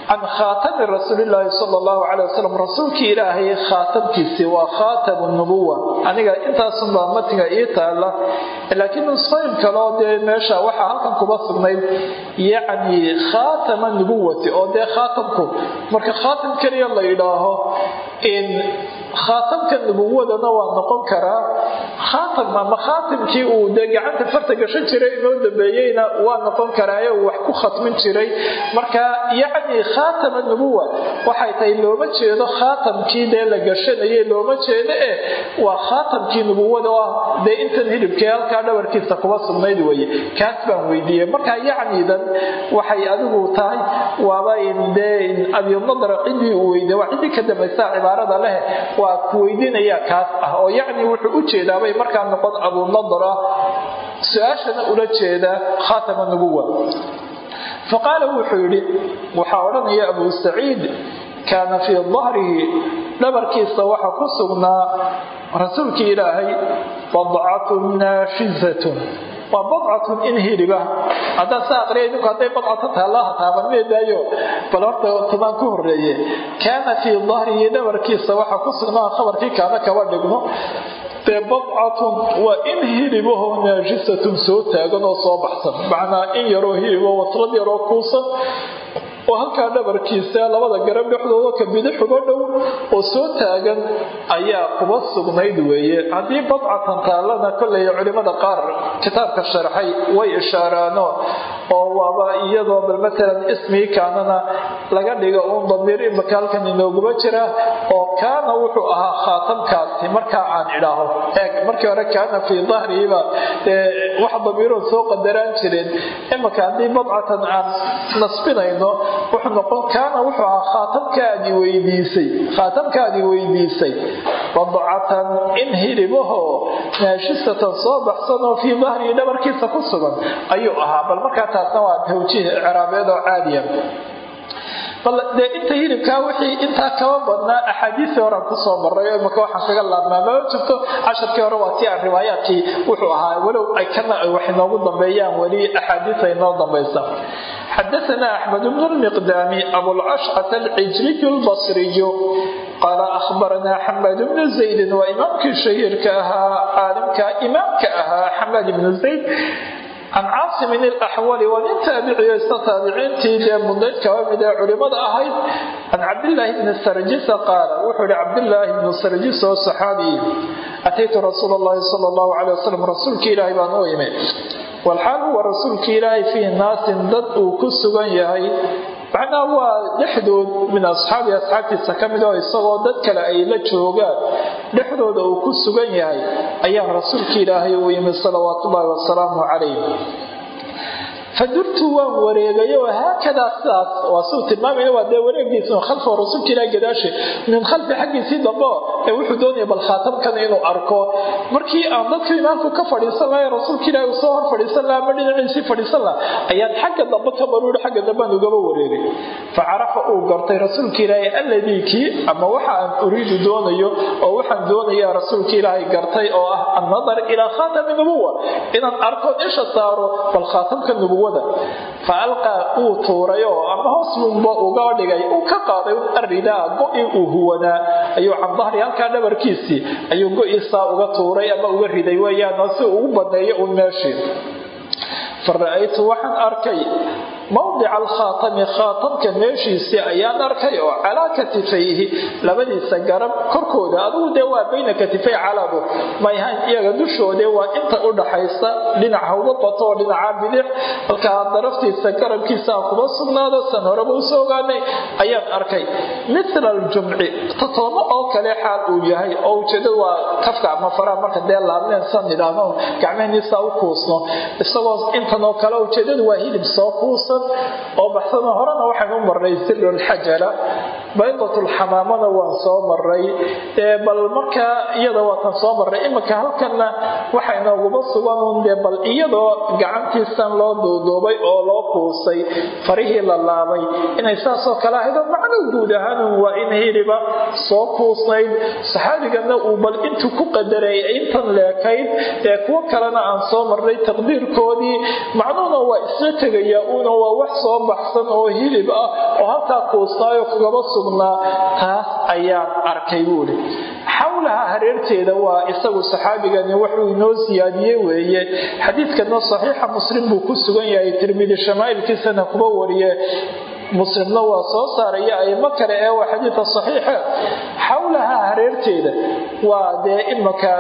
can khaatami rasuulilaahi sal allahu calay wasalam rasuulkii ilaahay khaatamkiisii waa khaatamu nubuwa aniga intaasunbaa matiga ii taala laakiin nusqooyin kaleo dee meesha waxaa halkan kuba sugnayd yacni khaatama nubuwati oo dee khaatamku marka khaatam keliya la yidhaaho in khaatamka nubuwadana waa noqon karaa khaatam ama khaatimkii uu dee gacanta farta gashan jiray inoo dambeeyeyna waa noqon karaaye uu wax ku khatmin jiray. Marka yacni khaatama nubuwa waxay tahay looma jeedo khaatamkii dee la gashanayay looma jeedo eh waa khaatamkii nubuwada oo ah. Dee intan hilibkee halkaa dhabarkiisa kuba sugnayd weye kaas baan weydiiyey. Marka yacnidan waxay adigu tahay waaba dee abinadra cidii uu weydiye waa ciddii ka dambaysaa cibaarada leh waa ku weydiinaya kaas ah oo yacni wuxuu u jeedaabay markaa noqon abunadra su'aashana ula jeeda khaatama nubuwa faqaala wuxuu yidhi waxaa odhanaya abu saciid kaana fii dahrihi dhabarkiisa waxa ku sugnaa rasuulkii ilaahay badcatun naashizatun waa badcatun in hiriba. Haddaan sa aqriya idinku hadday badcatan tahay allaha taaban meedaayo bal horta tobaan ku horeeye kaana fii dahrihi dhabarkiisa waxa ku sugnaa khabarkii kaana kaba dhigno. Dee badcatun waa in hiribaho naajisatun soo taagan oo soo baxsan. Macnaa in yaroo hiribo waslad yaroo kuusan oo halkaa dhabarkiisa labada garab dhexdooda ka bidixuba dhow oo soo taagan ayaa kuba sugnayd weeye. Haddii badcatan taallana kolley culimmada qaar kitaabka sharxay way ishaaraano oo waaba iyadoo bal matalan ismii kaanana laga dhiga uun damiir imaka halkan jira oo kaana wuxuu ahaa khaatamkaasi markaa aan idhaaho. Eeg markii hore kaana fii dahrihiba wax damiirood soo qadaraan jireen imaka haddii badcatan aan nasbinayno wuxuu noqon kaana wuxuu ahaa khaatamkaadi weydiisay khaatamkaadii weydiisay. Badcatan in hiribaho naashisatan soo baxsanoo fii dahrihi dhabarkiisa ku sugan ayuu ahaa. Bal markaa taasna waa tawjiih ciraabeed oo caadiya bal dee inta hilibkaa wixii intaa kaba badnaa axaadiisii horean ku soo maray o imaka waxaan kaga laabnaa mama jirto? Casharkii hore waa tii aan riwaayaadkii wuxuu ahaa walow ay kana ay wax inoogu dambeeyaan weli axaadiis ay noo dambaysa xadaanaa axmed bnu lmiqdaami abulcashcat alcijriy lbasriy qaala ahbaranaa xamad bnu zaydin waa imaamkii shahiirka ahaa caalimka imaamka ahaa xamad bnu zayd can caasim alaxwali waa nin taabiciyeysta taabiciintii dee mudayd kaba mida culimada ahayd. Can cabdillaahi bni sarjisa qaala wuxuu ihi cabdillaahi bnu sarjis oo saxaabiyi ataytu rasuul allahi sala allahu calay wasalam rasuulkii ilaahay baan u imi walxaal huwa rasuulkii ilaahay fii naasin dad uu ku sugan yahay. Macnaha waa dhexdood min asxaabi asxaabtiisa ka mid oo isagoo dad kale ay la joogaan dhexdooda uu ku sugan yahay ayaa rasuulkii ilaahay uu yimi salawaatu ullaahi wasalaamu calayh fadurtu waan wareegay oo haakadaa sidaas waa suu tilmaamayna waa dee wareegiisa khalfa rasuulka ilaah gadaashe min khalfi xaggiisii dambe ee wuxuu doonaya bal khaatamkan inuu arko. Markii aan dadka imaamku ka fadhiisan lahay rasuulka ilaah uu soo hor fadhiisan lahaa ama dhinaciisii fadhiisan laha ayaan xagga dambe ka baruuri xagga dambaan ugaba wareegay. Fa carafa uu gartay rasuulka ilaahay alladii kii ama waxa aan uriidu doonayo oo waxaan doonayaa rasuulka ilaahay gartay oo ah annadar ilaa khaatami nubuwa inaan arko isha saaro bal khaatamka nubuwa fa alqaa uu tuurayoo ama hoos bunba uga dhigay uu ka qaaday aridaa go-i uu huwanaa ayuu can dahri halkaa dhabarkiisii ayuu go-iisaa uga tuuray ama uga riday weeyaanoo si ugu baneeyo uun meeshii fa ra'aytu waxaan arkay mawdica alkhaatami khaatamka meeshiisii ayaan arkay oo calaa katifayhi labadiisa garab korkooda. Adugu dee waa bayna katifay caladu mayhan iyaga dushoode waa inta u dhaxaysa dhinaca uga bato oo dhinaca bidix. Halkaa daraftiisa garabkiisaa kuma sugnaado san horeba u soo ogaanay ayaan arkay. Mithla aljumci tatoomo oo kale xaal uu yahay. Oo ujeedada waa kafka ama faraha marka dee laabneen san idhaahno gacmeheniisaa u kuusno. Isagoo intan oo kale ujeedadu waa hilib soo kuusan oo baxsano horena waxaan u marnay silulxajala baydatulxamaamana waan soo maray bal markaa iyada waatan soo marnay. Iminka halkanna waxa inooguma dee bal iyadoo gacantiisan loo duuduubay oo loo kuusay farihii la laabay. Inay saasoo kale ahayd oo macno guud ahaanun waa in hiliba soo kuusnayd saxaabigana uu bal intuu ku qadaray intan leekayd ee kuwo kalena aan soo marnay taqdiirkoodii. Macnuhuna waa isla tegaya una waa wax soo baxsan oo hilib ah oo halkaa kuusnaayo kagaba sugnaa. Taas ayaan arkay buuri xawlaha hareerteeda waa isagu saxaabigani wuxuu inoo siyaadiyey weeye. Xadiidkana saxiixa muslim buu ku sugan yahay tirmidi shamaa'ilkiisana kuba wariye muslimna waa soo saaraya aimo kale ee waa xadiida saxiixa. Xawlaha hareerteeda waa dee imaka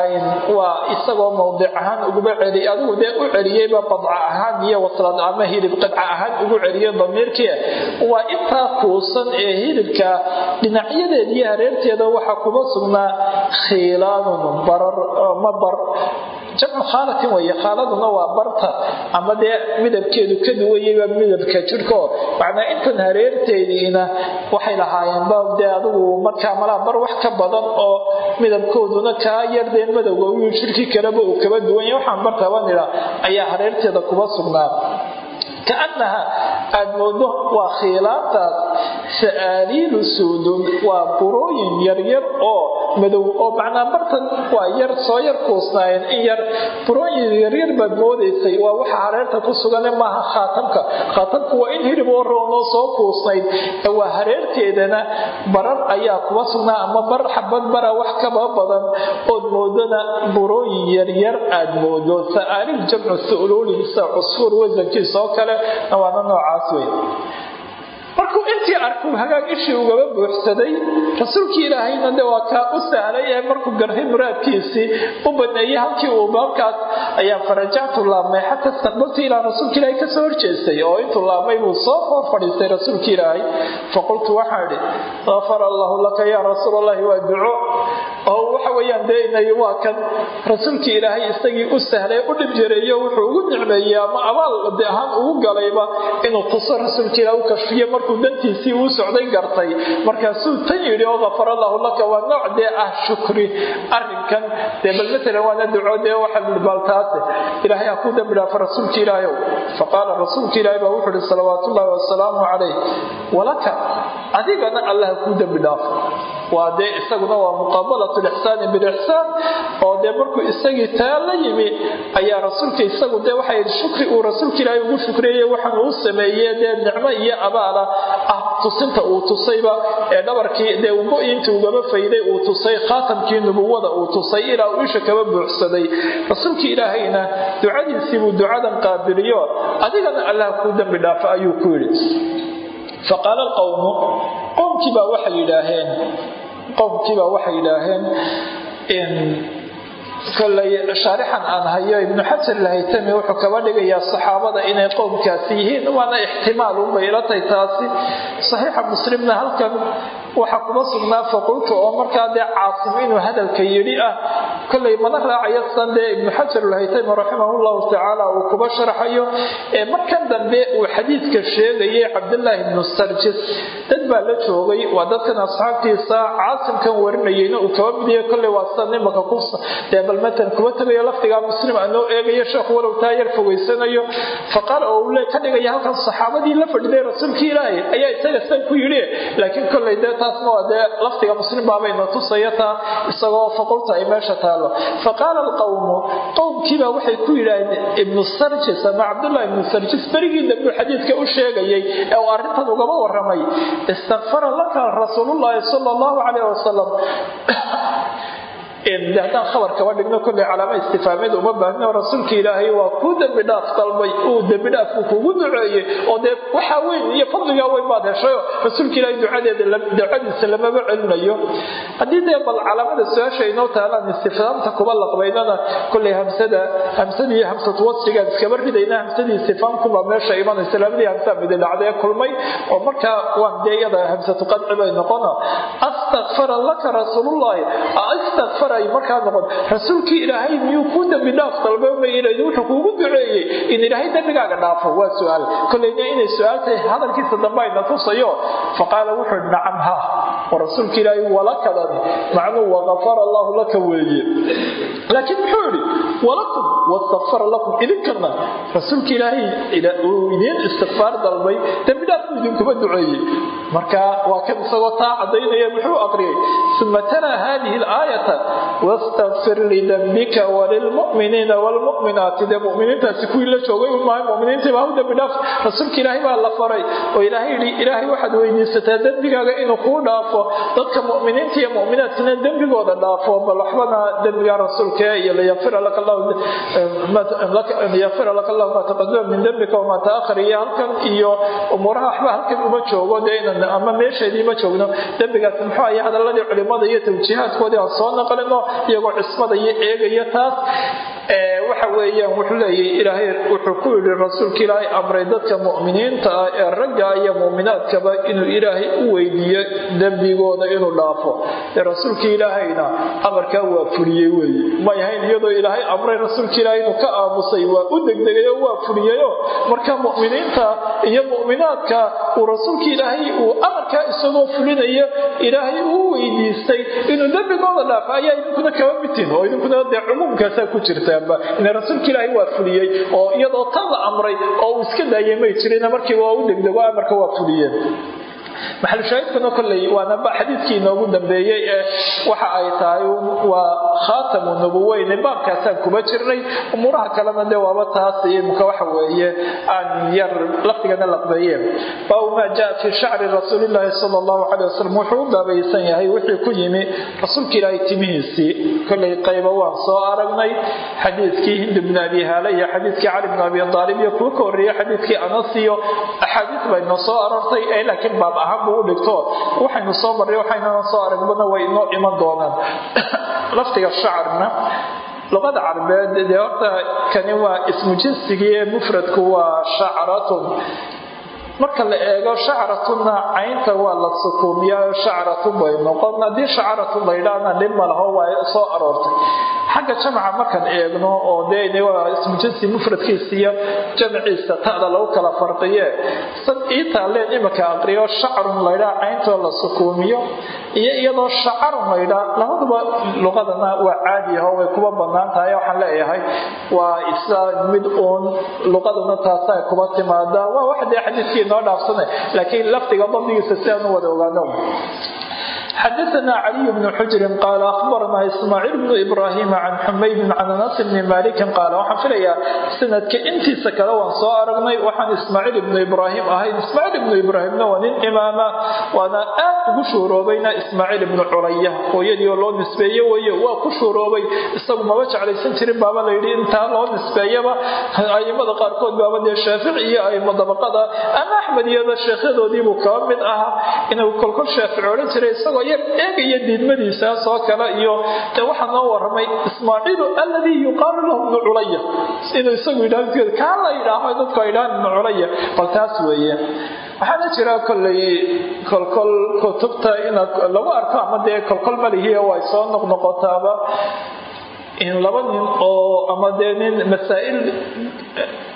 waa isagoo mawdic ahaan uguba celi adigu dee u celiyeyba badca ahaan iyo waslad ama hilib qadca ahaan ugu celiyo damiirkii waa intaa kuusan ee hilibka dhinacyadeeda iyo hareerteeda waxaa kuma sugnaa khiilaanun barar ma bar jamcu khaalatin weeye khaaladuna waa barta ama dee midabkeedu ka duwayayba midabka jirhko macnaa intan hareerteediina waxay lahaayeenba dee adigu markaa malaa bar wax ka badan oo midabkooduna kaa yardeen madowga uyuu jirkii kaleba uu kaba duwanya waxaan bartaba nidha ayaa hareerteeda kuba sugnaa kaanaha aada moodo waa khiilaantaas sa'aaliilu suudun waa burooyin yaryar oo madow oo macnaa bartan waa yar soo yar kuusnaayeen in yar. Burooyin yaryar baad moodaysay waa waxa hareerta ku sugane maaha khaatamka. Khaatamku waa in hirib oo roonoo soo kuusnayd. Waa hareerteedana barar ayaa kuba sugnaa ama bar xabad bara wax kaba badan. Ood moodana burooyin yaryar aad moodo sa'aaliil jamcu su'luulin sida cusfuur wasankiisa oo kale waana noocaas wey markuu intii arkuu hagaag ishii ugaba buuxsaday rasuulkii ilaahayna de waa kaa u sahlay ee markuu garhay muraadkiisii u baneeyey halkii uu baabkaas ayaa farajactu laabmay xataa istaqbaltu ilaa rasuulka ilaahay ka soo horjeestay oo intuu laabmay buu soo hor fadhiistay rasuulka ilaahay faqultu waxaa idhi afar allahu laka yaa rasuul allahi waa duco. Oo waxa weyaan dee waa kan. Rasuulkii ilaahay isagii u sahlay u dhib jareeyo wuxuu ugu nicmeeyey ama abaal de ahaan ugu galayba inuu tuso rasuulka ilaah u kashfiyo markuu dantiisii uu socday gartay. Markaasuu tan yidhi oo afar allahu laka waa nooc dee ah shukri arinkan dee bal matalan waana duco dee waxa baltaase ilaahay ha ku dambi dhaafa rasuulka ilaahayow. Faqaala rasuulka ilaahay baa wuxuu ihi salawaatu ullahi wasalaamu calayh. Walaka adigana allah ha kuu dambi dhaafo waa dee isaguna waa muqaabalatu lixsaani bilixsaan oo dee markuu isagii taa la yimi ayaa rasuulka isagu dee waxay shukri uu rasuulka ilaahay ugu shukreeye waxaan uu sameeye dee nicmo iyo abaala. Ah tusinta uu tusayba ee dhabarkii dee go-inta ugaba fayday uu tusay khaatamkii nubuwada uu tusay ilaa uu isha buuxsaday. Rasuulkii ilaahayna ducadiisiibuu ducadan qaabiliyo. Adigana allah kuu dambi dhaafa ayuu ku yidhi. Faqaala alqowmu qowmkiibaa waxay yidhaaheen qowmkiibaa waxay yidhaaheen kolay shaarixan aan hayo ibnu xajar lahaytami wuxuu kaba dhigayaa saxaabada inay qowmkaasi yihiin waana ixtimaal unbay ila tahay taasi saxiixa muslimna halkan waxaa kuma sugnaa faqultu oo markaa dee caasim hadalka yidhi ah. Kolay mana raacayo san dee ibnu xajar lahaytami raximah llahu tacaala uu kuba sharxayo. Ee markan dambe uu xadiidka sheegayay cabdillaahi ibnu sarjis. Dad baa la joogay waa dadkan asxaabtiisa caasimkan warinayeyna uu kaba midiya kolay waa sida nimaka ku dee bal matalan kuba tagayo lafdigaa muslim anoo eegayo sheekhu walow taa yar fogeysanayo. Faqaal oo uu ka dhigaya halkan saxaabadii la fadhiday rasuulkii ilaahay ayaa isaga san ku yidhi. Laakiin kollay dee taasna waa dee lafdiga muslim baabayna tusaya taa isagoo faqulta ay meesha taalo faqaala alqowmu qowmkiibaa waxay ku yidhaahdeen ibnu sarjis ama cabdullahi ibnu sarjis berigii dambe xadiidka u sheegayay ee uu arrintan ugaba waramay istakfara laka rasuulullaahi sala allahu calayh wasalam haddaan khabar kaba dhigno kolley calaamo istifaameed uma baahno rasuulka ilaahay waa kuu dembi dhaaf dalbay uu dembi dhaafku kugu duceeyey oo dee waxaa weyn iyo fadligaa weyn baad heshayo rasuulka ilaahay ducadeeda ducadiisa lamaba celinayo. Haddii dee bal calaamada su'aasha inoo taalaan istifaamta kuba laqbaynana kolley hamsada hamsadii hamsatu wasfigaan iskaba ridayna hamsadii istifaamkuba meesha imanaysa labadii hamsaa midi dhacdee kulmay oo markaa waan dee hamsatu qadci bay noqona astakfara laka rasuulullahi astakfara markaa noqon rasuulkii ilaahay miyuu ku dembi dhaaf dalbamay wuxuu kuugu duceeyey in ilaahay dembigaaga dhaafo. Waa su'aal. Kolleyna inay su'aal tahay hadalkiisa dambe ayna tusayo. Faqaala wuxuu nacam ha. Oo rasuulka ilaahay walakadani macnuu waqafara allahu laka weeye. Laakiin muxuu yidhi walakum wastakfara lakum idinkana. Rasuulka ilaahay uu idiin istikfaar dalbay dembi dhaaf buu idinkuma duceeyey. Marka waa kan isagoo taa cadaynaya muxuu aqriyay? Uma talaa hadihi alaayata wastakfir lidambika walilmuminiina wlmuminaati dee muminiintaasi kuwii la joogay umahay muminiintiibaa u dhaaf. Rasuulka ilaahay baa la faray oo ilaahay yidhi ilaahay waxaad weydiisataa dembigaaga inuu kuu dhaafo. Dadka muminiinta iyo muminaadkina dembigooda dhaafo. Bal waxbana dembigaa rasuulka iyo liyafira laka allahu maa taqadama min dembika wamaa taahar iyo halkan iyo umuuraha waxba halkan uma joogo dee inan ama meesheedii ma joogno dembigaas muxuu aya hadaladii culimada iyo tawjiihaadkoodii aan soo naqlino iyagoo cismada iyo eegaya taas waxa weeyaan wuxuu leeyahy ilaahay wuxuu ku yidhi rasuulka ilaahay amray dadka mu'miniinta ah ee ragga iyo mu'minaadkaba inuu ilaahay u weydiiyo dembigooda inuu dhaafo rasuulka ilaahayna amarkaa waa fuliyey weeye may ahayn iyadoo ilaahay amray rasuulka ilaahay inuu ka aamusay waa u degdegay waa fuliyeyo marka mu'miniinta iyo mu'minaadka uu rasuulka ilaahay uu amarkaa isagoo fulinayo ilaahay uu weydiistay inuu dembigooda dhaafo ayaa idinkuna kaba mitin oo idinkuna dee cumuumkaasaa ku jirtaanba. Ina rasuulka ilaahay waa fuliyey oo iyadoo tan la amray oo uu iska daayay may jirina markiiba waa u degdego amarka waa fuliyeen maxalushaahidkuna kolley waanaba xadiidkii inoogu dambeeyey ee waxa ay tahay waa khaatamu nubuweyne baabkaasaan kuba jirnay. Umuuraha kalena dee waaba taas imka waxa weeye aan yar laftigana laqbeeye. Baabu maa jaa fii shacri rasuulillaahi sala allahu calay wasalam wuxuu u baabaysan yahay wixii ku yimi rasuulka ilaahay timihiisii. Kolley qayba waan soo aragnay xadiidkii hind bni abi haale iyo xadiidkii cali bni abi aalib iyo kuwa ka horreeyey xadiidkii anas iyo axaadiis baynoo soo arortay ee laakiin baab buu u dhigto waxaynu soo marray waxaynana soo aragbana way inoo iman doonaan. *coughs* Laftiga shacarna luqada carbeed dee horta kani waa ismu jinsigii ee mufradku waa shacratun marka la eego shacratunna caynta waa la sukuumiyaa shacratun bay noqon. Haddii shacaratun laydhaana dhib ma laho waa soo aroortay. Xagga jamaca markaan eegno oo dee waa ismu jinsi mufradkiisiiyo jamaciisa ta'da lagu kala farqiye. Sad ii taaleen imika aqriyo shacrun laydhaa cayntoo la sukuumiyo iyo iyadoo shacarun laydhaa labaduba luqadana waa caadi aho way kuba bannaan tahay waxaan leeyahay. Waa isa mid uun luqaduna taasa kuba timaada waa wax dee xadiidkii noo dhaafsana laakiin lafdiga dabdigiisa si aan u wada ogaano xadaثna caliي bn xujri qaal akhbarna ismaaciil bnu ibrahim can xumaydin can anas bni malikin qaal waxaan filayaa sanadka intiisa kale waan soo aragnay waxaan ismaaciil ibnu ibraahim ahayn ismaaciil ibnu ibraahimna waa nin imaama waana aad ugu shuuroobayna ismaaciil ibnu culaya hooyadii oo loo nisbeeye weye waa ku shuuroobay isagu maba jeclaysan jirin baaba layidhi intaa loo nisbeeyaba aimada qaarkood baaba dee shaafici iyo aimo dabaqada ama axmed iyada sheekhyadoodiibuu kaba mid ahaa inuu kolkol shaafici odhan jiray isagoo yar eegaya diidmadiisaas oo kale iyo de waxaa noo waramay ismaaciilu alladii yuqaalu lahu ibnu culaya inuu isagu yidhah kaa la yidhaaho dadku ay dhahaan ibnu culaya bal taas weeye. Waxaana jira kolley kolkol kutubta inaad lagu arko ama dee kolkol malihiia way soo noqnoqotaaba in laba nin oo ama dee nin masaa'il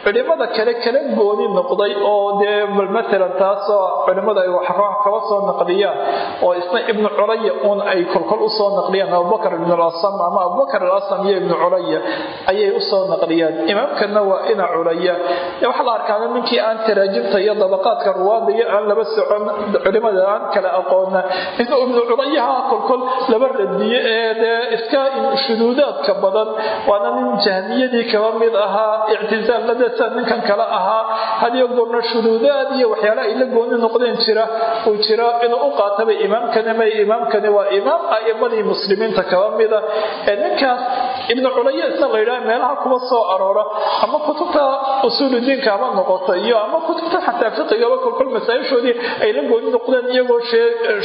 culimada kale kala gooni noqday oo dee matalan taasoo culimada ay waxroox kaba soo naqliyaan oo isna ibnu culaya uun ay kolkol u soo naqliyaan abubakar ibn alasam ama abubakar alasam iyo ibnu culaya ayay u soo naqliyaan. Imaamkana waa ina culaya waxaa la arkaana ninkii aan taraajimta iyo dabaqaadka ruwaada iyo aan laba socon culimada aan kala aqoona inuu ibnu culayaha kolkol laba radiye ee dee iska shuduudaadka badan. Waana nin jahmiyadii kaba mid ahaa ictizaalada ninkan kale ahaa. Hadiyo goorna shuduudaad iyo waxyaala ay la gooni noqdeen jira uu jiro inuu u qaataba imaamkani may imaamkani waa imaam a'imadii muslimiinta kaba mida ee ninkaas ibnu culaya isna la yidhaha meelaha kuwa soo aroora ama kutubta usuuludiinka haba noqoto iyo ama kutubta xataa fiqigaba kolkol masaa-ishoodii ay la gooni noqdeen iyagoo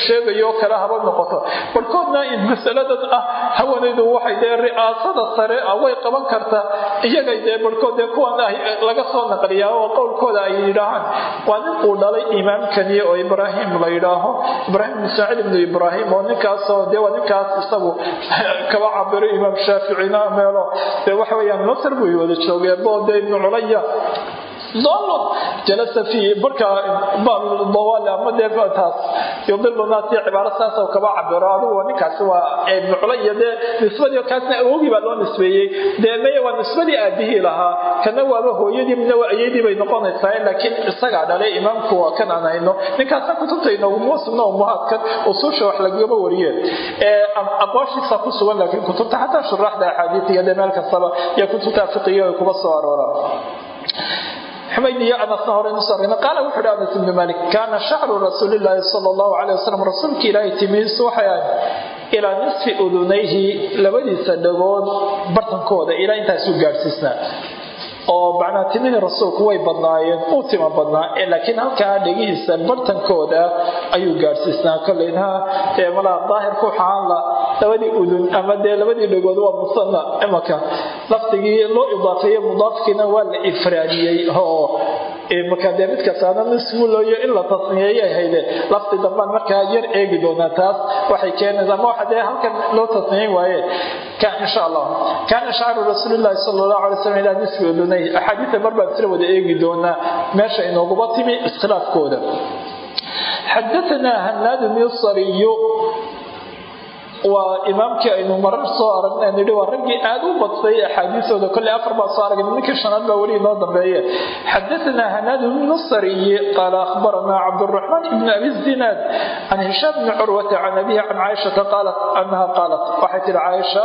sheegayo kale haba noqoto. Barkoodna masaladan ah hawanaydu waxay dee ri'aasada sare ah way qaban kartaa iyagay dee barkood dee kuwan ah laga soo naqliyaa oo qowlkooda ay yidhaahaan waa nin uu dhalay imaamkani oo ibraahim la yidhaaho. Ibraahim saacid ibnu ibraahim oo ninkaasoo dee waa ninkaas isagu *laughs* kaba cabiro imaam shaaficina meelo. Dee waxa weeyaan masr buu wada joogeen bo dee ibnu culaya jalasa fii marka dawaali ama dee taas yudilu naasi cibaaro saas oo kaba cabiro adigu ninkaasi waa ibnu culaya dee nisbadii kaasna awogii baa loo nisbeeyey. Dee maya waa nisbadii aabihii lahaa. Kana waaba hooyadii midna waa ayadii bay noqonaysaa laakiin isagaa dhalay imaamku waa kan aan hayno ninkaasna kutubta inooguma sugna umuhaadkan usuusha wax lagama wariye aqwaashiisa ku sugan laakiin kutubta xataa shuraaxda axaadiis iyo dee meel kastaba iyo kutubta fiqiga ay kuba soo arooraan xumayd iyo anasna hore nusarina qaala wuxuu hi anas ibnu malik kaana shacru rasuulillaahi sala allahu caleyh wasalam rasuulka ilaahay timihiisu waxay ahayd ilaa nisfi udunayhi labadiisa dhagood bartankooda ilaa intaasuu gaadhsiisnaa oo macnaa timihii rasuulku way badnaayeen uu tima badnaa laakiin halkaa dhegihiisa bartankooda ayuu gaadhsiisnaa. Kolleyna dee malaa daahirku waxaan la labadii udun ama dee labadii dhagood waa musana imaka lafdigii loo idaafeeye mudaafkiina waa la ifraadiyey oo marka dee mid kastaana nismulooyo in la tasniyeeyay hayde lafdi dambaan markaa yar eegi doonaa taas waxay keenaysa ama waxa dee halkan loo tasniyeyn waaye insha allah kaana shacru rasuulillahi sala allahu alay slam ilaa nisfi udunay axaadiisa mar baan sila wada eegi doonaa. Meesha inooguba timi iskhilaafkooda. Xadaanaa hanaadu misariyu waa imaamkii aynu marar soo aragna nidhi waa raggii aad u badsaye axaadiisooda kolley afar baa soo aragna ninkii shanaad baa weli inoo dambeeye xadaanaa hanaad bnu qaala akhbaranaa cabduraxmaan ibnu abi zinaad can hishaam bni curwata can abihi can caaishata qaalat anaha qaalat waxay tihi caaisha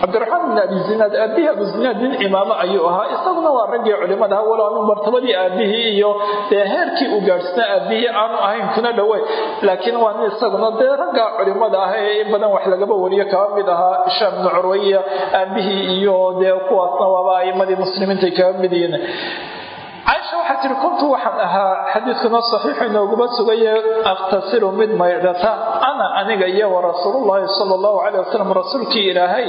cabdiraxmaan bin abi zinaad aabihii abu zinaad nin imaamo ayuu ahaa. Isaguna waa raggii culimada ah walow anu martabadii aabihii iyo dee heerkii uu gaadhsnaa aabihii aanu ahayn kuna dhowe laakiin waa nin isaguna dee ragga culimada ah ee in badan wax lagaba wariyo kaba mid ahaa hishaam bnu curwaya aabihii iyo dee kuwaasna waaba aimadii muslimiintay kaba mid yihiin caaisha waxaa tihi kuntu waxaan ahaa xadiidkuna saxiixu inooguma sugaye akhtasilu mid maydhata ana aniga iyo wa rasuulullaahi sala allahu caleyh wasalam rasuulkii ilaahay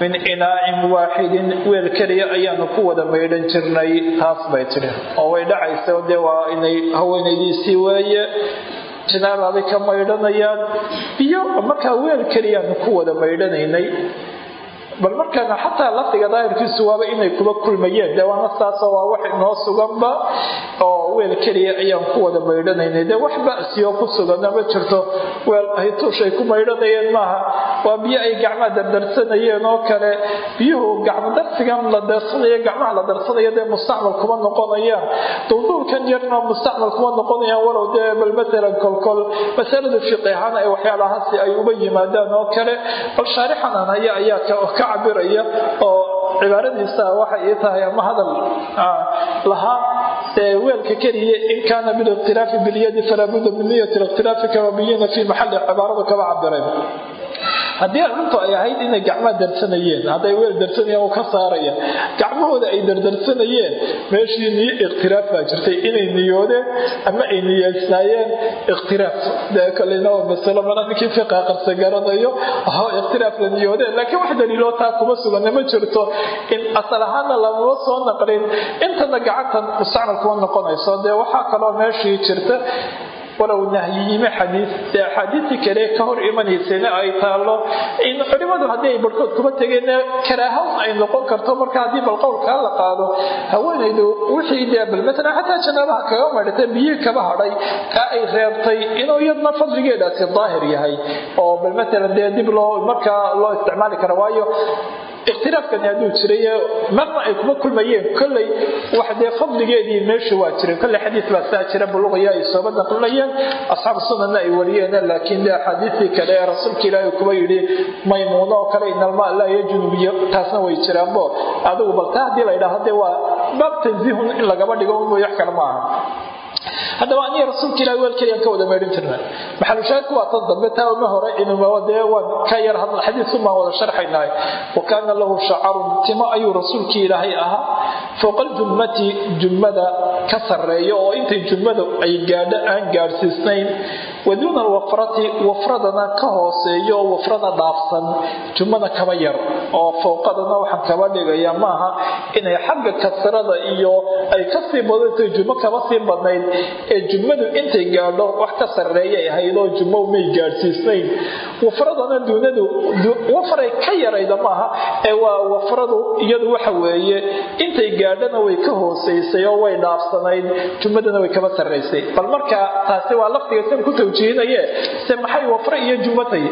min inaa'in waaxidin weel keliya ayaanu ku wada maydhan jirnay. Taas bay tidhi. Oo way dhacaysa dee waa inay haweenaydiisii weeye janaababay ka maydhanayaan biyo markaa weel keliyaanu ku wada maydhanaynay bal markaana xataa lafdiga daahirkiisu waaba inay kuba kulmayeen. Dee waana saasoo waa wax inoo suganba oo weel keliya ayaan ku wada maydhanaynay. Dee wax ba'siyo ku sugana ma jirto weel ay tuushay ku maydhanayeen maaha. Waa biyo ay gacmaha dardarsanayeen oo kale. Biyuhu gacmo darsigan la darsanayo gacmaha la darsanayo dee mustacmal kuma noqonayaan. Dulduulkan yarna mustacmal kuma noqonayaan walow dee bal maalan kolkol masalada fiqi ahaan ay waxyaalahaasi ay uba yimaadaan oo kale bal shaarixanan haya ayaa ka cabiraya oo cibaaradiisa waxay ii tahay ama hadal lahaa weelka keliya in kaana biliqtiraafi bilyadi falaa budda min niyati liqtiraafi kama biyina fi maxali cibaarada kaba cabireen haddii arrintu ay ahayd inay gacmaha darsanayeen hadday weel darsanayeen u ka saaraya gacmahooda ay dardarsanayeen meeshii niyo ikhtiraaf baa jirtay. Inay niyoodeen ama ay niyeysnaayeen ikhtiraaf dee kalena waa masalo mana ninkii fiqa qarsa garanayo? Oo ikhtiraaf la niyoodeen. Laakiin wax daliiloo taa kuma sugana ma jirto in asal ahaana lamama soo naqlin. Intana gacantan mustacmal kuma noqonayso. Dee waxaa kaloo meeshii jirta walow nahyiyime xadiis dee axaadiistii kale ka hor imanaysayna ay taallo. In culimadu haddii ay barhkood kuma tegeen karaahawn ay noqon karto marka haddii bal qowlkaa la qaado haweenaydu wixii dee bal maalan xataa janaabaha kaga maydhatay biyihii kaba hadhay kaa ay reebtay inuu iyadna fadligeedaasi daahir yahay. Oo bal maalan dee dib loo markaa loo isticmaali kara waayo ikhtilaafkani hadduu jiray marna ay kuma kulmayeen. Kolley wax dee fadligeedii meesha waa jiray. Kolley xadiis baa saa jira buluqaya ay sooba naqlinayeen asxaabu sunanna ay wariyeen laakiin dee axaadiistii kale ee rasuulka ilaahi kuba yidhi maymuuno oo kale inalmaa laa yajunubiyo taasna way jiraanbo adigu bal taa haddii la yidhaahdo dee waa baab tansiihun in lagaba dhigo wax kale ma aha haddaba aniga rasuulka ilahi weelkayaan ka wada maydhin jirna maxalushaahidku waa tan dambe taa uma hore inumdee waan ka yar hadla xadiisku baan wada sharxaynahay wa kaana lahu shacarun timo ayuu rasuulkii ilaahay ahaa. Fowqa aljummati jummada ka sarreeyo oo intay jummada ay gaadho aan gaadhsiisnayn waduuna alwafrati wafradana ka hooseeyo oo wafrada dhaafsan jummada kaba yar oo fowqadana waxaan kaba dhigaya maaha inay xagga kasrada iyo ay ka sii badantay jummo kaba sii badnayd ee jummadu intay gaadho wax ka sarreeyay ahayd oo jummo may gaadhsiisnayn. Wafradana duunadu wafray ka yarayda maaha ee waa wafradu iyadu waxa weeye intay gaadhana way ka hoosaysay oo way dhaafsanayd jummadana way kaba sarraysay bal marka taasi waa laftiga san ku tawjiihinaye se maxay wafre iyo jummatay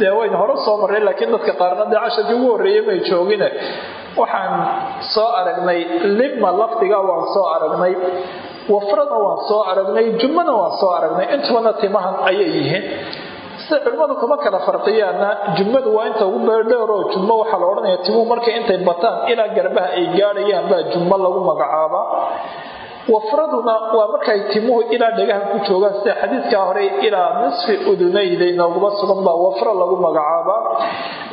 dee waynu hore soo marray laakiin dadka qaarna dee casharkii ugu horreeyay may joogine. Waxaan soo aragnay libma lafdiga waan soo aragnay wafrada waan soo aragnay jummana waan soo aragnay intubana timahan ayay yihiin. Sida culimmadu kuma kala farqiyaana jummadu waa inta ugu beerdheeroo jummo waxaa la odhanaya timuhu markay intay bataan ilaa garbaha ay gaadhayaan baa jummo lagu magacaabaa wafraduna waa markay timuhu ilaa dhagaha ku joogaan sida xadiidkaa hore ilaa nisfi udunayda inooguma sugan baa wafro lagu magacaabaa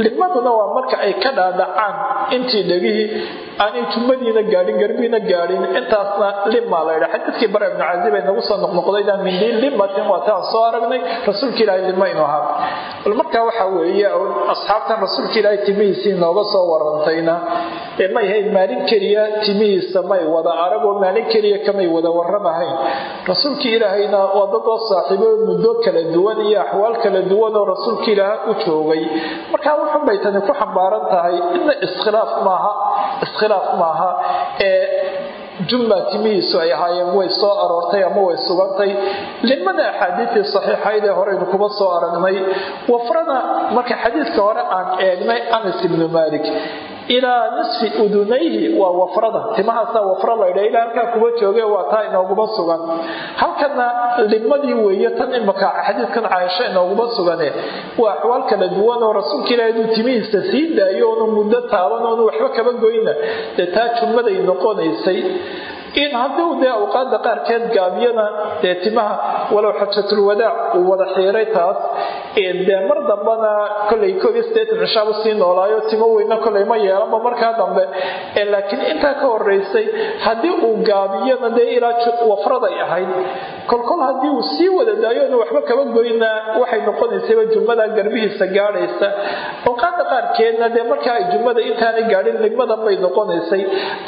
libmaduna waa marka ay ka dhaadhacaan intii dhegihii aanay jumadiina gaadhin garbiina gaadhin intaasna limmaa la ydha xadiidkii bara ibnu cazib ay nagu soo noqnoqdayna min diin limatin waa taan soo aragnay rasuulka ilaahay lima inu ahaa bal markaa waxa weeye asxaabtan rasuulka ilaahay timihiisii nooga soo warantayna ee may hayn maalin keliya timihiisa may wada aragoo maalin keliya kamay wada waramahayn rasuulkii ilaahayna waa dadoo saaxiibo muddo kala duwan iyo axwaal kala duwan oo rasuulka ilaaha u joogay. Markaa wuxun bay tani ku xambaaran tahay inna iskhilaaf maaha iskhilaaf maaha ee jumla timihiisu ay ahaayeen way soo aroortay ama way sugantay. Limada axaadiistii saxiixayd ee horeynu kuma soo aragnay. Wafrana marka xadiidka hore aan eegnay anas ibnu malik ilaa nisfi udunayhi waa wafrada. Timahaasaa wafra laydha ilaa halkaa kuba jooge waa taa inooguma sugan. Halkana limadii weeye tan imaka xadiidkan caaisho inooguma sugane waa axwaal kala duwan oo rasuulka ilaah inuu timihiisa sii daayo oonu muddo taaban oonu waxba kaba goyna. Dee taa jummaday noqonaysay in hadduu dee awqaada qaarkeed gaabiyana dee timaha walow xajatulwadaac uu wada xiiray taas dee mar iyo sideetan cishaabu sii noolaayo timo weyna kolay ma yeelanba markaa dambe. Laakiin intaa ka horeysay haddii uu gaabiyana dee ilaa wafraday ahayd kolkol haddii uu sii wada daayo inu waxba kaba goyna waxay noqonaysayba jumada garbihiisa gaadhaysa. Awqaada qaarkeedna dee markaa ay jumada intaanay gaadhin limadan bay noqonaysay.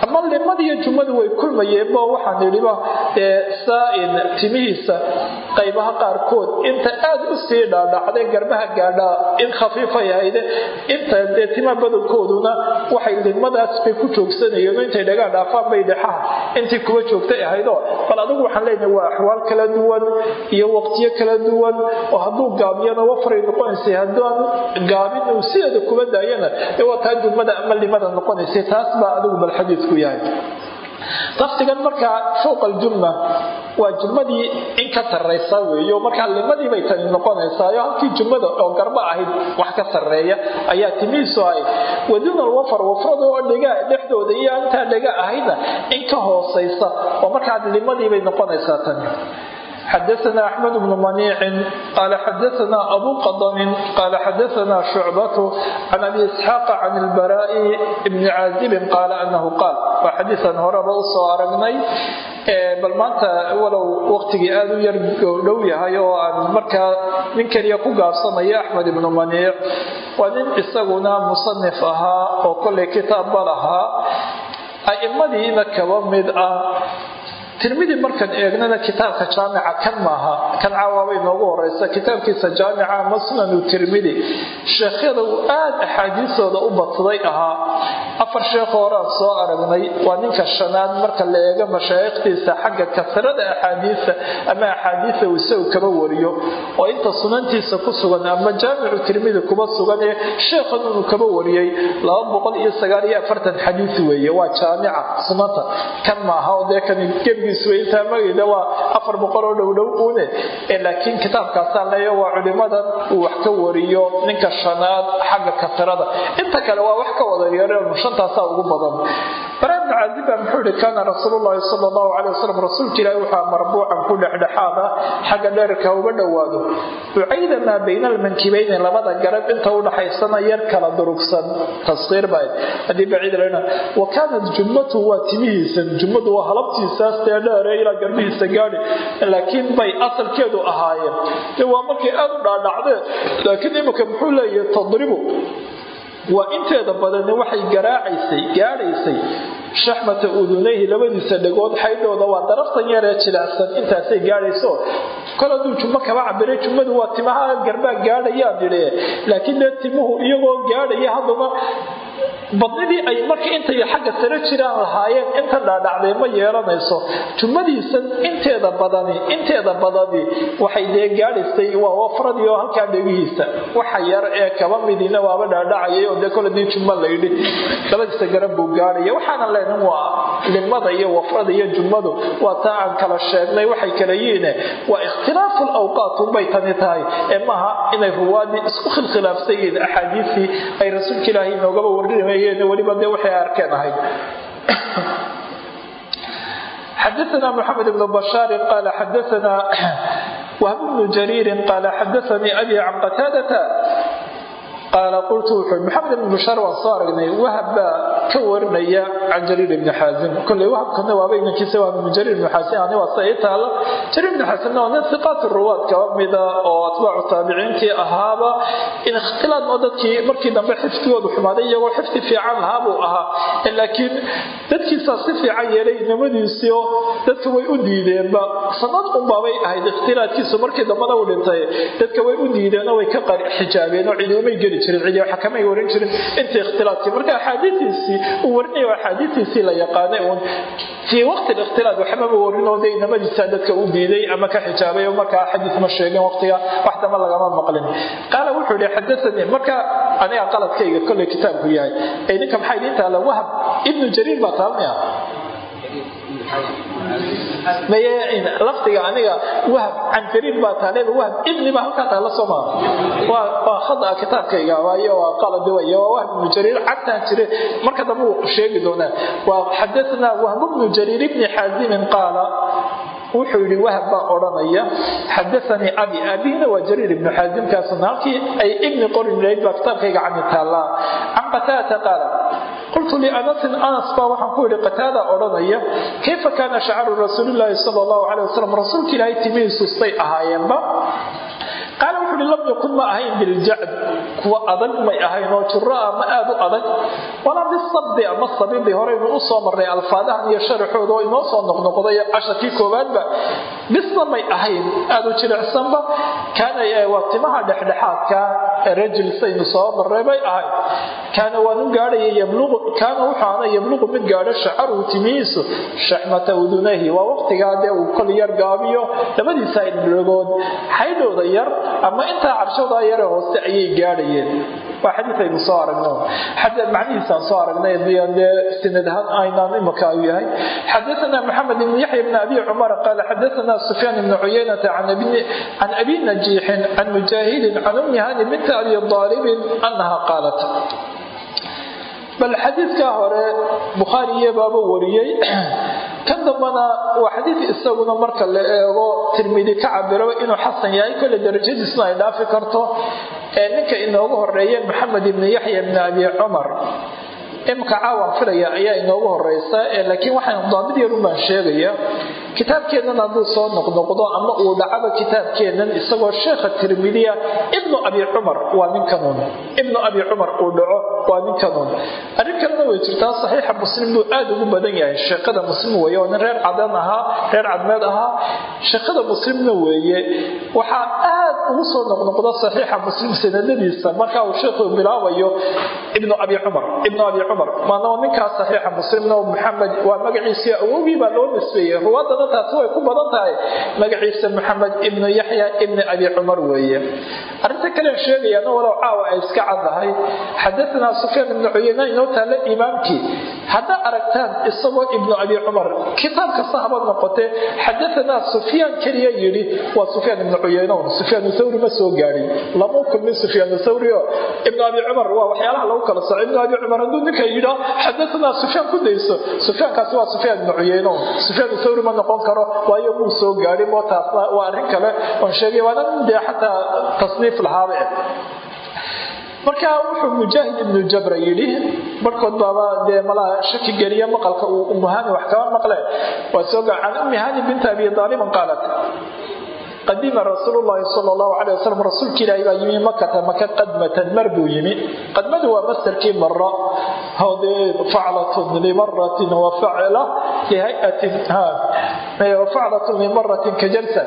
Ama limadiiyo jumadu way kulmayeenba waxaan idhiba saain timihiisa qaybaha qaarkood inta aada u sii dhaadhacday garbaha gaadhaa in khafiifay ahayde inta dee tima badankooduna waxay limadaas bay ku joogsanayeen intay dhagaan dhaafaan bay dhexaha intii kuwa joogtay ahaydoo bal adigu waxaan leenahay waa axwaal kala duwan iyo waqtiyo kala duwan oo hadduu gaabiyana wafaray noqonaysay haddaan gaabin uu sideeda kuba daayana dee waa taa jumada ama limada noqonaysay taas baa adigu bal xadiidku yahay lafdigan markaa fowqa aljumma waa jummadii in ka sarraysa weeyo. Markaa limadii bay tani noqonaysaayo halkii jummada oo garba ahayd wax ka sarreeya ayaa timihiisu ahayd. Waduuna alwafar wafrada oo dhega dhexdooda iyo intaa dhega ahaydna in ka hoosaysa. Oo markaa limadii bay noqonaysaa tani xadaana axmed bnu maniicin qaala xadaana abu qadanin qaala xadaana shucbatu can abi isxaaqa can ilbaraa'i bni caazibin qaala anahu qaal waa xadiisan horeba u soo aragnay bal maanta walow waqtigii aad u yar dhow yahay oo aan markaa nin keliya ku gaabsanayo axmed ibnu maniic waa nin isaguna musanif ahaa oo kollay kitaab ba lahaa a'immadiina kaba mid ah tirmidi markaan eegnana kitaabka jaamica kan maaha kan caawaabay noogu horeysa kitaabkiisa jaamica ama sunanu tirmidi sheekhyada uu aada axaadiistooda u badsaday ahaa afar sheekh horaan soo aragnay waa ninka shanaad marka la eego mashaayikhtiisa xagga kasrada axaadiista ama axaadiista uu isagu kaba wariyo. Oo inta sunantiisa ku sugan ama jaamicu tirmidi kuba sugan ee sheekhan inuu kaba wariyey. Xadiis weeye waa jaamica sunanta. Kan maaha oo dee kan gebigiisuwa intaa magayda waa afar boqol oo dhowdhow une laakiin kitaabkaasaan leeya waa culimadan uu wax ka wariyo ninka shanaad xagga kasrada. Inta kale waa wax ka wada yareen shantaasaa ugu badan. Bara ibnu casiba muxuu ihi kaana rasuululahi sal allahu calay wasalam rasuulka ilaahi waxaa marbuucan ku dhexdhexaad ah xagga dheerka uga dhowaado. Bucayda maa bayna almankibayni labada garab inta udhaxaysana yar kala durugsan. Tasqiir baa haddii baciid lana wa kaanat jummatu waa timihiisan. Jummadu waa halabtiisaas dee dheere ilaa garbihiisa gaadhi. Laakiin bay asalkeedu ahaayeen. Waa markay aada u dhaadhacdeen laakiin imika muxuu leeyahay tadribu waa inteeda badani waxay garaacaysay gaadhaysay shaxmata udunayhi labadiisa dhegood xaydhooda waa daraftan yaree jilaacsan intaasay gaadhayso. Kol hadduu jummo kaba cabiray jummadu waa timaha garbaa gaadhayaan nidhe laakiin dee timuhu iyagoo gaadhaya haddaba badnidii ay marka intay xagga sare jiraan lahaayeen inta dhaadhacday ma yeelanayso. Jumadiisan inteeda badani inteeda badani waxay dee gaadhaysay waa wafradii oo halkaa dhegihiisa waxa yar ee kaba midiina waaba dhaadhacayay oo dee koladii jummo layidhi labadiisa garab buu gaadhaya. Waxaana leenin waa limada iyo wafrada iyo jummadu waa taa aan kala sheegnay. Waxay kala yihiine waa ikhtilaafu lawqaat unbay tani tahay. Ee maaha inay ruwaadii isku khilkhilaafsan yihiin axaadiistii ay rasuulka ilaahay inoogaba dhimayeen weliba dee waxay arkeen ahayd xadana mxamed bn bashaar qaal xadana wahb bnu jariiri qaal xadaanii abi can qataadata qaala qultu wuxuu maxamed ibn bashaar waan soo aragnay wahab baa ka warinaya can jariir ibni xaasim. Kolley wahabkana waaba inankiisa waa min jariir ibni xaasim ani waa sa ii taala jariir ibni xaasimna waa nin siqaat ruwaad mida oo atbaacu taabiciintii ahaaba. In oo dadkii markii dambe xifdigoodu xumaaday iyagoo xifdi fiican lahaa ahaa. Laakiin dadkiisaa si fiican yeelay nimadiisio dadka way u diideenba. Sanad unbaabay ahayd ikhtilaadkiisu markii dambena u dhintay. Dadka way u diideenoo way ka xijaabeen oo ciidamay geli jirin cidi waxa kamay warin jirin. Inta ikhtilaadkii marka axaadiistiisii uu warinayo axaadiistiisii la yaqaanay uun fii waqti ikhtilaad waxbaba warinoo dee inamadiisa dadka u diiday ama ka xijaabay oo markaa xadiis ma sheegin waqtiga wax dama lagama maqlin. Qaala wuxuu yihi xadaanii marka aniga qaladkayga kolley kitaabku yahay. Idinka maxaa idiin taala wahab? Ibnu jariir baa taalmaya maye lafdiga aniga wahab can jariir baa taaleeba wahab ibni baa halkaa taala soo maa waa khada kitaabkayga waayo waa qalad way waa wahab ibnu jariir cagtaan jire marka dambe uu sheegi doonaa. Waa xadathana wahb ibnu jariir ibni xaazimin qaala wuxuu yihi wahab baa odhanaya xadaanii abi. Aabihina waa jariir ibnu xaasimkaasna halkii ay ibni qorin lahayd baa kitaabkayga cani taallaa. Can qataadata qaala qultu lianasin anas baa waxaan ku yihi qataada odhanaya kayfa kaana shacaru rasuulilaahi sal allahu calay wasalam rasuulka ilaahay timihiisu say ahaayeenba qaala wuxu uhi lam yakun ma ahayn biljacd kuwa adag may ahayn oo juraa ma aad u adag walaa bisabdi ama sabidi horeynu u soo marnay alfaadahan iyo sharaxooda oo inoo soo noqnoqday casharkii koowaadba bisna may ahayn aad u jilicsanba kaana waa timaha dhexdhexaadka rajul saynu soo marray bay ahayd kaana waanu yabluqu kaana wuxaana yabluqu mid gaadho shacaruhu timihiisu shaxmata udunahi waa waqtigaa dee uu kol yar gaabiyo labadiisa indhogood xaydhooda yar ama intaa carshoodaa yare hoose ayay gaadhayeen. Waa xadiid aynu soo aragno macnihiisaan soo aragnay dee sanad ahaan aynaan imaka u yahay. Xadaana maxamed ibn yaxya bn abi cumar qaala xadaana sufyaan ibn cuyaynata can abi najiixin can mujaahidin can ummi hani binti abi aalibin anaha qaalat. Bal xadiidkaa hore bukhaariye baaba wariyey kan dambana waa xadiid isaguna marka la eego tirmidi ka cabiro inuu xasan yahay kole darajadiisna ay dhaafi karto. Ee ninka inoogu horreeya maxamed ibni yaxya ibni abi cumar. Imka caawan filaya ayaa inoogu horeysa laakiin waxaan daamid yarun baan sheegaya kitaabkeennan hadduu soo noqnoqdo ama uu dhacaba kitaabkeennan isagoo sheekha tirmidiya ibnu abi cumar waa ninkanun ibnu abi cumar uu dhaco waa ninkanun arrin kalena way jirtaa. Saxiixa muslim buu aad ugu badan yahay. Sheekada muslim weeye oo nin reer cadan ahaa reer cadmeed ahaa sheekada muslimna weeye waxaa aad ugu soo noqnoqda saxiixa muslim sanadadiisa. Marka uu sheekhu bilaabayo ibnu abi cumar ibnu abi cumar maanao ninkaas saxiixa muslimna maxamed waa magaciisii awowgii baa loo nisbeeyey. Ruwaadana taasi way ku badan tahay. Magaciisa maxamed ibnu yaxya ibni abi cumar weeye. Arrinta kalen sheegayaana walow caawa ay iska caddahay. Xadaanaa sufyaan ibnu cuyeyna inoo taalla imaamkii. Haddaa aragtaan isagoo ibnu abi cumar kitaab kasta haba noqotee xadaanaa sufyaan keliya yidhi waa sufyaan ibnu cuyeynoon sufyaan thawri ma soo gaadhin. Lama kulmin sufyaan thawri ibnu abi cumar waa waxyaalaha lagu kala soco ibnu abi cumar hadduu ninka yidhaa xadaanaa sufyaan ku dayso. Sufyaankaasi waa sufyaan ibnu cuyeynoon sufyaan thawri ma noqon karo waayo muu soo gaadhin. Oo waa arrin kale oon sheegay waana dee xataa tasniif lahaaba marka wuxuu mujaahid ibnu jabra yidhi barhkood baaba dee malaa shaki geliya maqalka uu umuhani wax kaba maqle waa soo gaa can ummi hani binti abi aalibin qaalat qadima rasuul llahi sal llahu alay wasalam rasuulka ilaahi baa yimi makata maka qadmatan mar buu yimi. Qadmadu waa mastarkii mara hode faclatun limaratin wafaclatun limaratin ka jalsa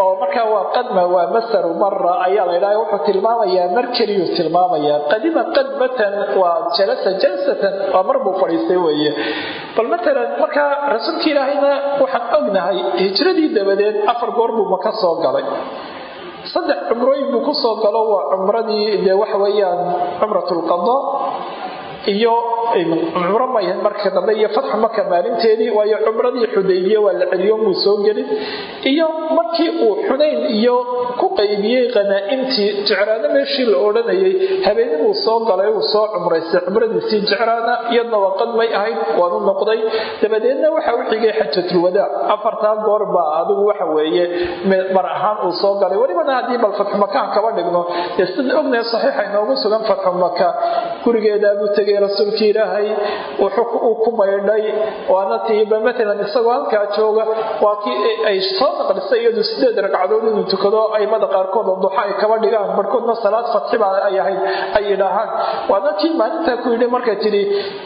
oo markaa waa qadma waa masaru mara ayaa la ydhaha wuxuu tilmaamayaa mar keliyuu tilmaamayaa. Qadima qadmatan waa jalasa jalsatan waa mar buu fadhiistay weeye. Bal matalan markaa rasuulka ilaahayna waxaan ognahay hijradii dabadeed afar goor buu maka soo galay. Saddex cumrooyin buu ku soo galo waa cumradii dee waxa weeyaan cumratulqada iyo cumro mayahan marka dambe iyo fatxu maka maalinteedii waayo cumradii xudaybiye waa la celiyo muu soo gelin. Iyo markii uu xunayn iyo ku qaybiyey qanaa'imtii jecraano meeshii la odhanayay habeenibuu soo galay uu soo cumraystay. Cumradiisii jecraana iyadna waa qadmay ahayd waanu noqday. Dabadeedna waxa u xigay xajatulwadaac afartaa goor baa adigu waxa weeye mar ahaan uu soo galay. Welibana haddii bal fatxu makaan kaba dhigno dee sida ognahay saxiixa inoogu sugan fatxu maka gurigeedaabuu tegay rasuulkii ilaahay uu ku maydhay. Waana maalan isagoo halkaa jooga waa kii ay soo naqlisay iyadu sideed ragcadood inuu tukado aimada qaarkood oo duxa ay kaba dhigaan. Barhkoodna salaad fatxiba ay ahayd ay yidhaahaan. Waana maalintaa ku yidhi markay tidhi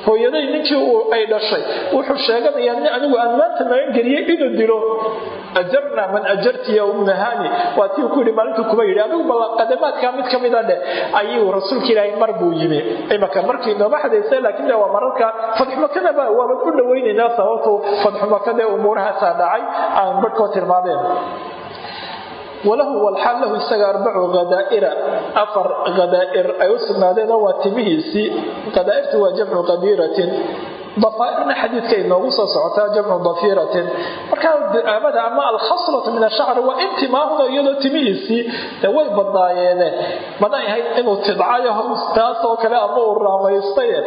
hooyaday ninkii ay dhashay wuxuu sheeganayaa nin anigu aan maanta magan geliyey inuu dilo. Ajarna man ajarti ya umma hani waa tii ku yidhi maalintuu kuma yidhi adigu bal qadamaadkaa mid ka mida dheh. Ayuu rasuulka ilaahay mar buu yimi. Imaka markii nooma xadaysa laakiin de waa mararka fadxumakada ba waaban u dhawaynaynaa sababtu fadxumakada umuurahaasaa dhacay aan badhkoo tilmaameen. Walahu walxaal lahu isaga arbacu khadaa'ira afar khadaa'ir ay u sugnaadeen oo waa timihiisii. Khadaa'irtu waa jamcu qadiiratin dafaairna xadiidka inoogu soo socotaa jamcu dafiiratin markaa du'aamada ama alkhaslatu min ashacri waa intimaahuna iyadoo timihiisii dee way badnaayeene manay ahayd inuu tidcayo taasoo kale ama uu raamaystaye?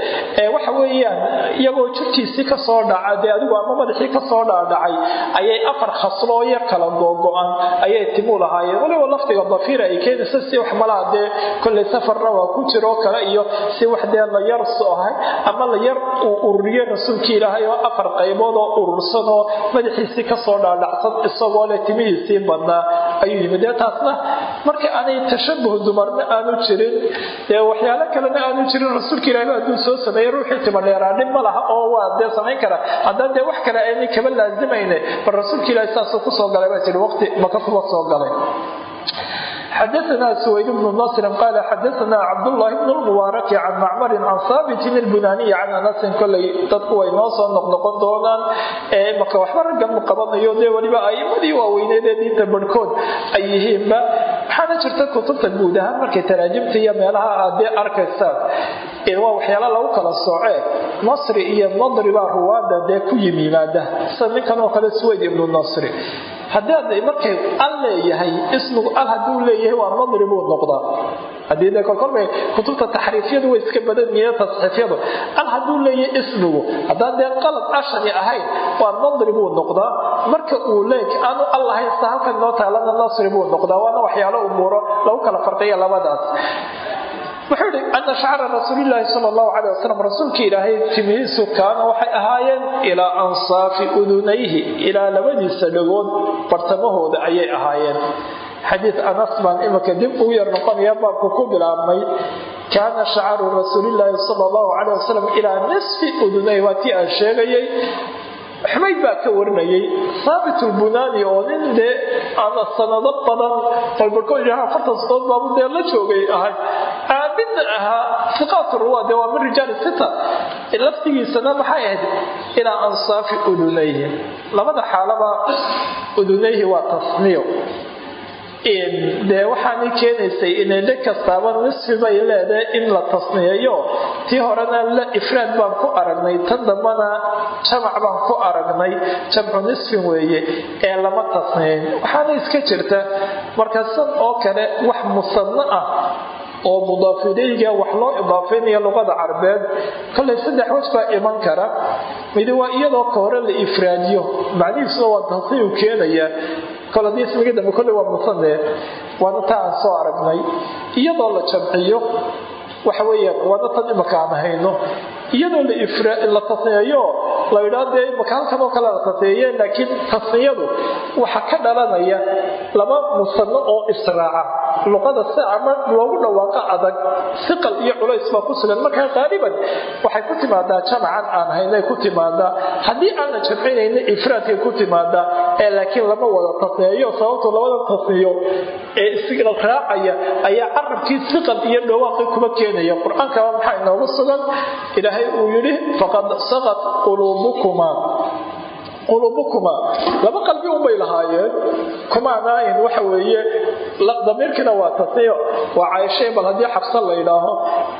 Ee waxa weeyaan iyagoo jirkiisii ka soo dhaca dee adigu ama madaxii ka soo dhaadhacay ayay afar khaslooyo kala googo-an ayay timuu lahaayeen. Waliba lafdiga dafiira ay keenaysa si wax malaha dee kollay safarna waa ku jiroo kale iyo si wax dee la yar soahay ama la yar uu ururiyo rasuulkii ilaahay oo afar qaybood oo urursan oo madaxiisii ka soo dhaadhacsan isagoo leh timihiisii badnaa ayuu yimid dee taasna marka aanay tashabuh dumarna aanu jirin dee waxyaalo kalena aanu jirin rasuulka ilaahay hadduu soo sameeyey ruuxii timadheeraadhin ma laha. Oo waa dee samayn kara. Haddaan dee wax kale aanay kaba laazimayne bal rasuulka ilaahay saasuu ku soo galay baa jiri waqti maka kuma soo galay xadaanaa suwayd bnu nasrin qaala xadaanaa cabdulaahi bnu lmubaaraki can macmarin can haabitin ilbunaaniyi can anasin kolay dadku way noo soo noqnoqon doonaan marka waxba raggan maqabanayo dee weliba aimadii waaweyneedee diinta barhkood ay yihiinba maxaana jirta kutubta guud ahaan markay taraajimta iyo meelaha aad dee arkaysaan waa waxyaala lagu kala sooce nasri iyo nadri baa ruwaada dee ku yimimaada sida ninkan oo kale suwayd haddii markay al leeyahay ismigu al hadduu leeyahay waa nadri buu noqdaa. Haddii de kolkolbay kutubta taxriifyadu way iska badan yihiin tasxiifyadu. Al hadduu leeyahay ismigu haddaan dee qalad ashari ahayn waa nadri buu noqdaa. Marka uu leeg aanu al halkan noo taalana nasri buu noqdaa waana waxyaalo umuuro lagu kala farqiya labadaas wuxuu ihi ana shacra rasuulilaahi sal allahu calay wasalam rasuulka ilaahay timihiisu kaana waxay ahaayeen ilaa ansaafi udunayhi ilaa labadiisa dhagood bartamahooda ayay ahaayeen. Xadiid anas baan imika dib ugu yar noqonaya baabku ku bilaabmay. Kaana shacaru rasuulilaahi sal allahu calay wasalam ilaa nisfi udunayhi waa tii aan sheegayay xumayd baa ka warinayay? Haabit lbunaani oo nin dee ama sanado badan balbarkood afartan sanadood baabu dee la joogay ahay. Caabidna ahaa siqaat ruwa dee waa min rijaali sita. Laftigiisana maxay ahayd? Ilaa ansaafi udunayhi. Labada xaalaba udunayhi waa tasniyo dee waxaanay keenaysay inay dhe kastaaba nisfi bay leedahay in la tasniyeeyo tii horena la ifraad baan ku aragnay tan dambana jamac baan ku aragnay jamcu nisfin weeye ee lama tasniyeyn waxaana iska jirta marka san oo kale wax musanno ah oo mudaafileyga wax loo idaafeynaya luqada carbeed kolay saddex wej baa iman kara. Midi waa iyadoo ka hore la ifraadiyo. Macnihiisuna waa tasniyu keenaya. Kol haddii dambe kolley waa musane waana taa aan soo aragnay. Iyadoo la jamciyo waxa weeye waana tan imaka aan hayno iyadoo la tasniyeeyo la yidhaa dee imaka halkan oo kale la tasniyeeye laakiin tasniyadu waxa ka dhalanaya laba musano oo israaca. Luqada si ama loogu dhawaaqo adag siqal iyo culays baa ku sugan. Markaa qaaliban waxay ku timaadaa jamacan aan haynay ku timaadaa. Haddii aan la jamcinayna ifraadkay ku timaadaa. Ee laakiin lama wada tasniyeeyo sababto labada tasniyo ee raacaya ayaa carabkii siqal iyo dhawaaqii kuma keenaya qur'aankaba maxaa inoogu sugan? Ilaahay uu yidhi faqad saqat quluubukuma quluubukuma laba qalbi unbay lahaayeen. Kumaanaain waxa weeye damiirkiina waa tasniyo waa caaishay bal haddii xabsan la yidhaaho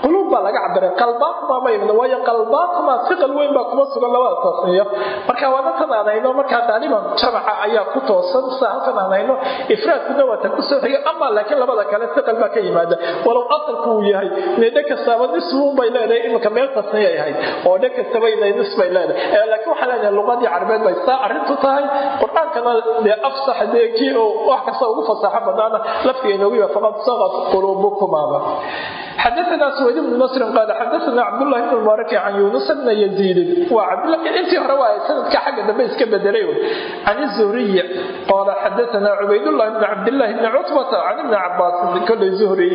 quluub baa laga cabiray qalbaakuma ma imin waayo qalbaakuma siqal weyn baa kuma sugan labada tasniyo marka waana tan aan hayno markaa qaaliban jamaca ayaa ku toosan sida halkan aan hayno ifraadkuna waa tan ku soo xiga ama laakiin labada kale siqal baa ka yimaada. Walow asalku uu yahay inay dhe kastaba nisfuun bay leedahay iminka meel tasniya ay ahayd. Oo dhe kastaba inay nis bay leedahay. Laakiin waxaa leedahay luqadii carbeed bay saa arrintu tahay. Qur'aankana haddana dee afsax dee kii oo wax kasta ugu fasaxo banaana laftiga inoogiba faqad saqad quluubukumaaba xadaana sweyd bnu masrin qaala xadaana cabdulahi bnu mubaaraki can yuunus bna yaziidin waa intii hore waa sanadka xagga dambe iska bedelay can zuhriy qaala xadaana cubaydullahi bni cabdillahi bni cutbata can ibni cabaasin kolay zuhri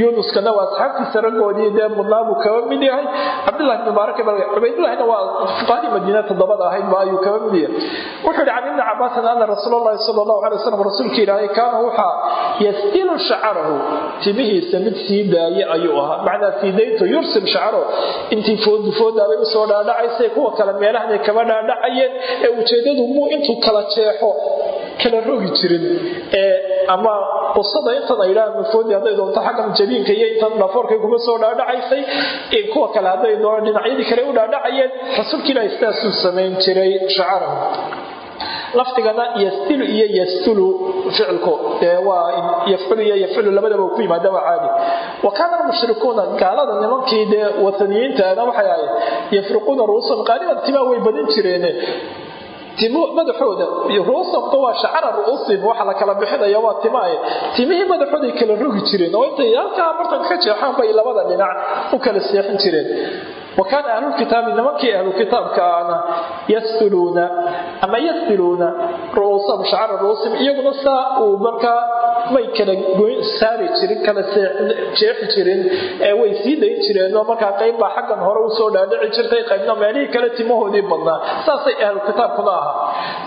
yuunuskana waa asxaabtiisa ragoodii dee mudnaabu kaba mid yahay. Cabdullahi bn mubaarak cubaydulahina waa fuqaadii madiina toddobada ahayd ba ayuu kaba mid yahay. Wuxuu yihi can ibni cabaa cabaasin ana rasuul sala allahu alay wasalam rasuulka ilaahay kaana waxaa yasdilu shacarahu timihiisa mid sii daaye ayuu ahaa. Macnaa siidayntu yursil shacaro intii foodufoodaabay u soo dhaadhacaysay kuwa kale meelahanay kaba dhaadhacayeen ee ujeedadu muu intuu kala jeexo kala rogi jirin. Ama qusada intan ay yidhahaan mafoodi hadday doonto xaggan jabiinka iyo intan dhafoorkay kuma soo dhaadhacaysay kuwa kale hadday doon dhinacyadii kale u dhaadhacayeen rasuulka sidaasuu samayn jiray shacarahu lafdigana yasdilu iyo yastulu ficilku. Dee waa yafculu iyo yafculu labadaba ku yimaada waa caadi. Wa kaana almushrikuuna gaalada nimankii dee wataniyiintaana waxay ahayd yafriquuna ruusan qaaliban timaa way badin jireene. Madaxooda ruusamka waa shacara ru'uusin waxa la kala bixinaya waa timaaye. Timihii madaxooday kala rogi jireen oo intay halkaa bartanka ka jeexaan bay labada dhinac u kala seexin jireen wa kaana ahlulkitaabi nimankii ahlukitaabkaana yasuluuna ama yasiluuna ru'uusahum shacara ru'uusim iyaguna saa uu markaa may kala saari jirin kala jeexi jirin ee way sii dayn jireenoo markaa qayb baa xaggan hore u soo dhaadhici jirtay qaybna meelihii kale timahoodii badnaa. Saasay ahlukitaabkuna ahaa.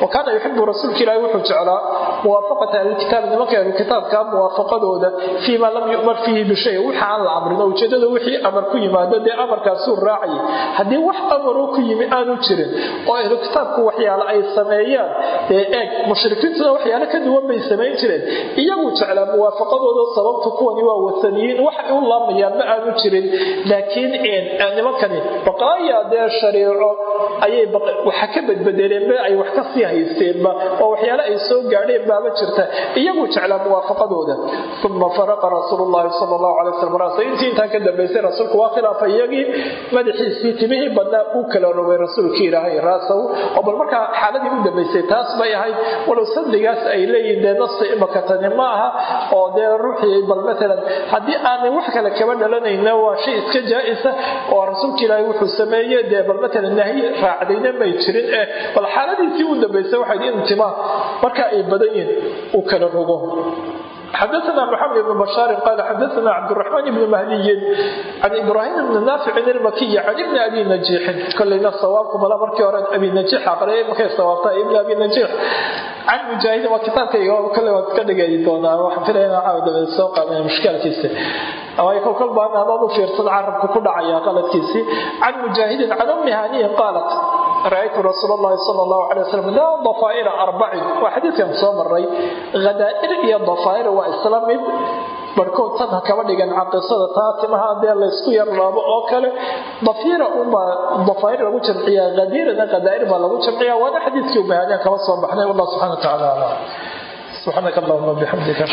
Wa kaana yuxibu rasuulka ilaahi wuxuu jeclaa muwaafaqata ahlilkitaabi nimanka ahlukitaabka muwaafaqadooda fii maa lam yu'mar fiihi bishay. Wixii aan la amrin ujeedada wixii amar ku yimaado dee amarkaasuu raacayay haddii wax amaroo ku yimi aanu jirin oo ahlukitaabku waxyaale ay sameeyaan dee eeg mushrikiintuna waxyaale ka duwan bay samayn jireen. Iyagu jeclaa muwaafaqadooda sababtu kuwani waa wasaniyiin waxay u laamayaan ma aanu jirin laakiin nimankani baqaaya dee shariico ayay waxa ka badbedeleenba ay wax ka sii haysteenba oo waxyaale ay soo gaadheen baaba jirta. Iyagu jeclaa muwaafaqadooda. Uma faraqa rasuulu llahi sala allahu alay wasalam rasa intaan ka dambaysay rasuulku waa khilaafay iyagii. Madaxiisii timihii badnaa uu kala rogay rasuulkii ilaahay raasahu oo bal markaa xaaladii u dambaysay taas bay ahayd. Walow sadligaas ay leeyihiin dee nafsi imaka tani ma aha oo dee ruuxii bal maalan haddii aanay wax kale kaba dhalanayna waa shay iska jaa-isa oo rasuulka ilaahay wuxuu sameeye dee bal maalan nahyi raacdayna may jirin ee bal xaaladiisii u dambaysay waxay in timaa marka ay badan yihiin uu kala rogo xadana mxamed ibn bashaari qaal xadana cabdiraxmaan ibni mahdiyin can ibraahim ibni naaficin ilmakiyi can ibni abi najiixin koleyna sawaabku mala markii hore abi najiix aqriyay markay sawaabta ibni abi najiix can mujaahidin waa kitaabkayga kole waad ka dhagayi doonaa waxaan filaya inaan caawa dambe soo qaadana mushkaalkiisa waayo kolkol baan adoon u fiirsan carabka ku dhacaya qaladkiisii can mujaahidin can ummi haniyin qaalat ra'aytu rasuul allahu calay wasalam daa dafaa'ira arbacin waa xadiidkan soo maray khadaa'ir iyo dafaa'ir waa isla mid. Barhkood tan ha kaba dhigan caqisada taa timaha dee laysku yar laabo oo kale. Dafiira unbaa dafaa'ir lagu jamciyaa khadiirana khadaa'ir baa lagu jamciyaa. Waana xadiidkii umahaniyan kaba soo baxnay. Wallah subxana wa tacala aclam subxaanaka allahuma bixamdika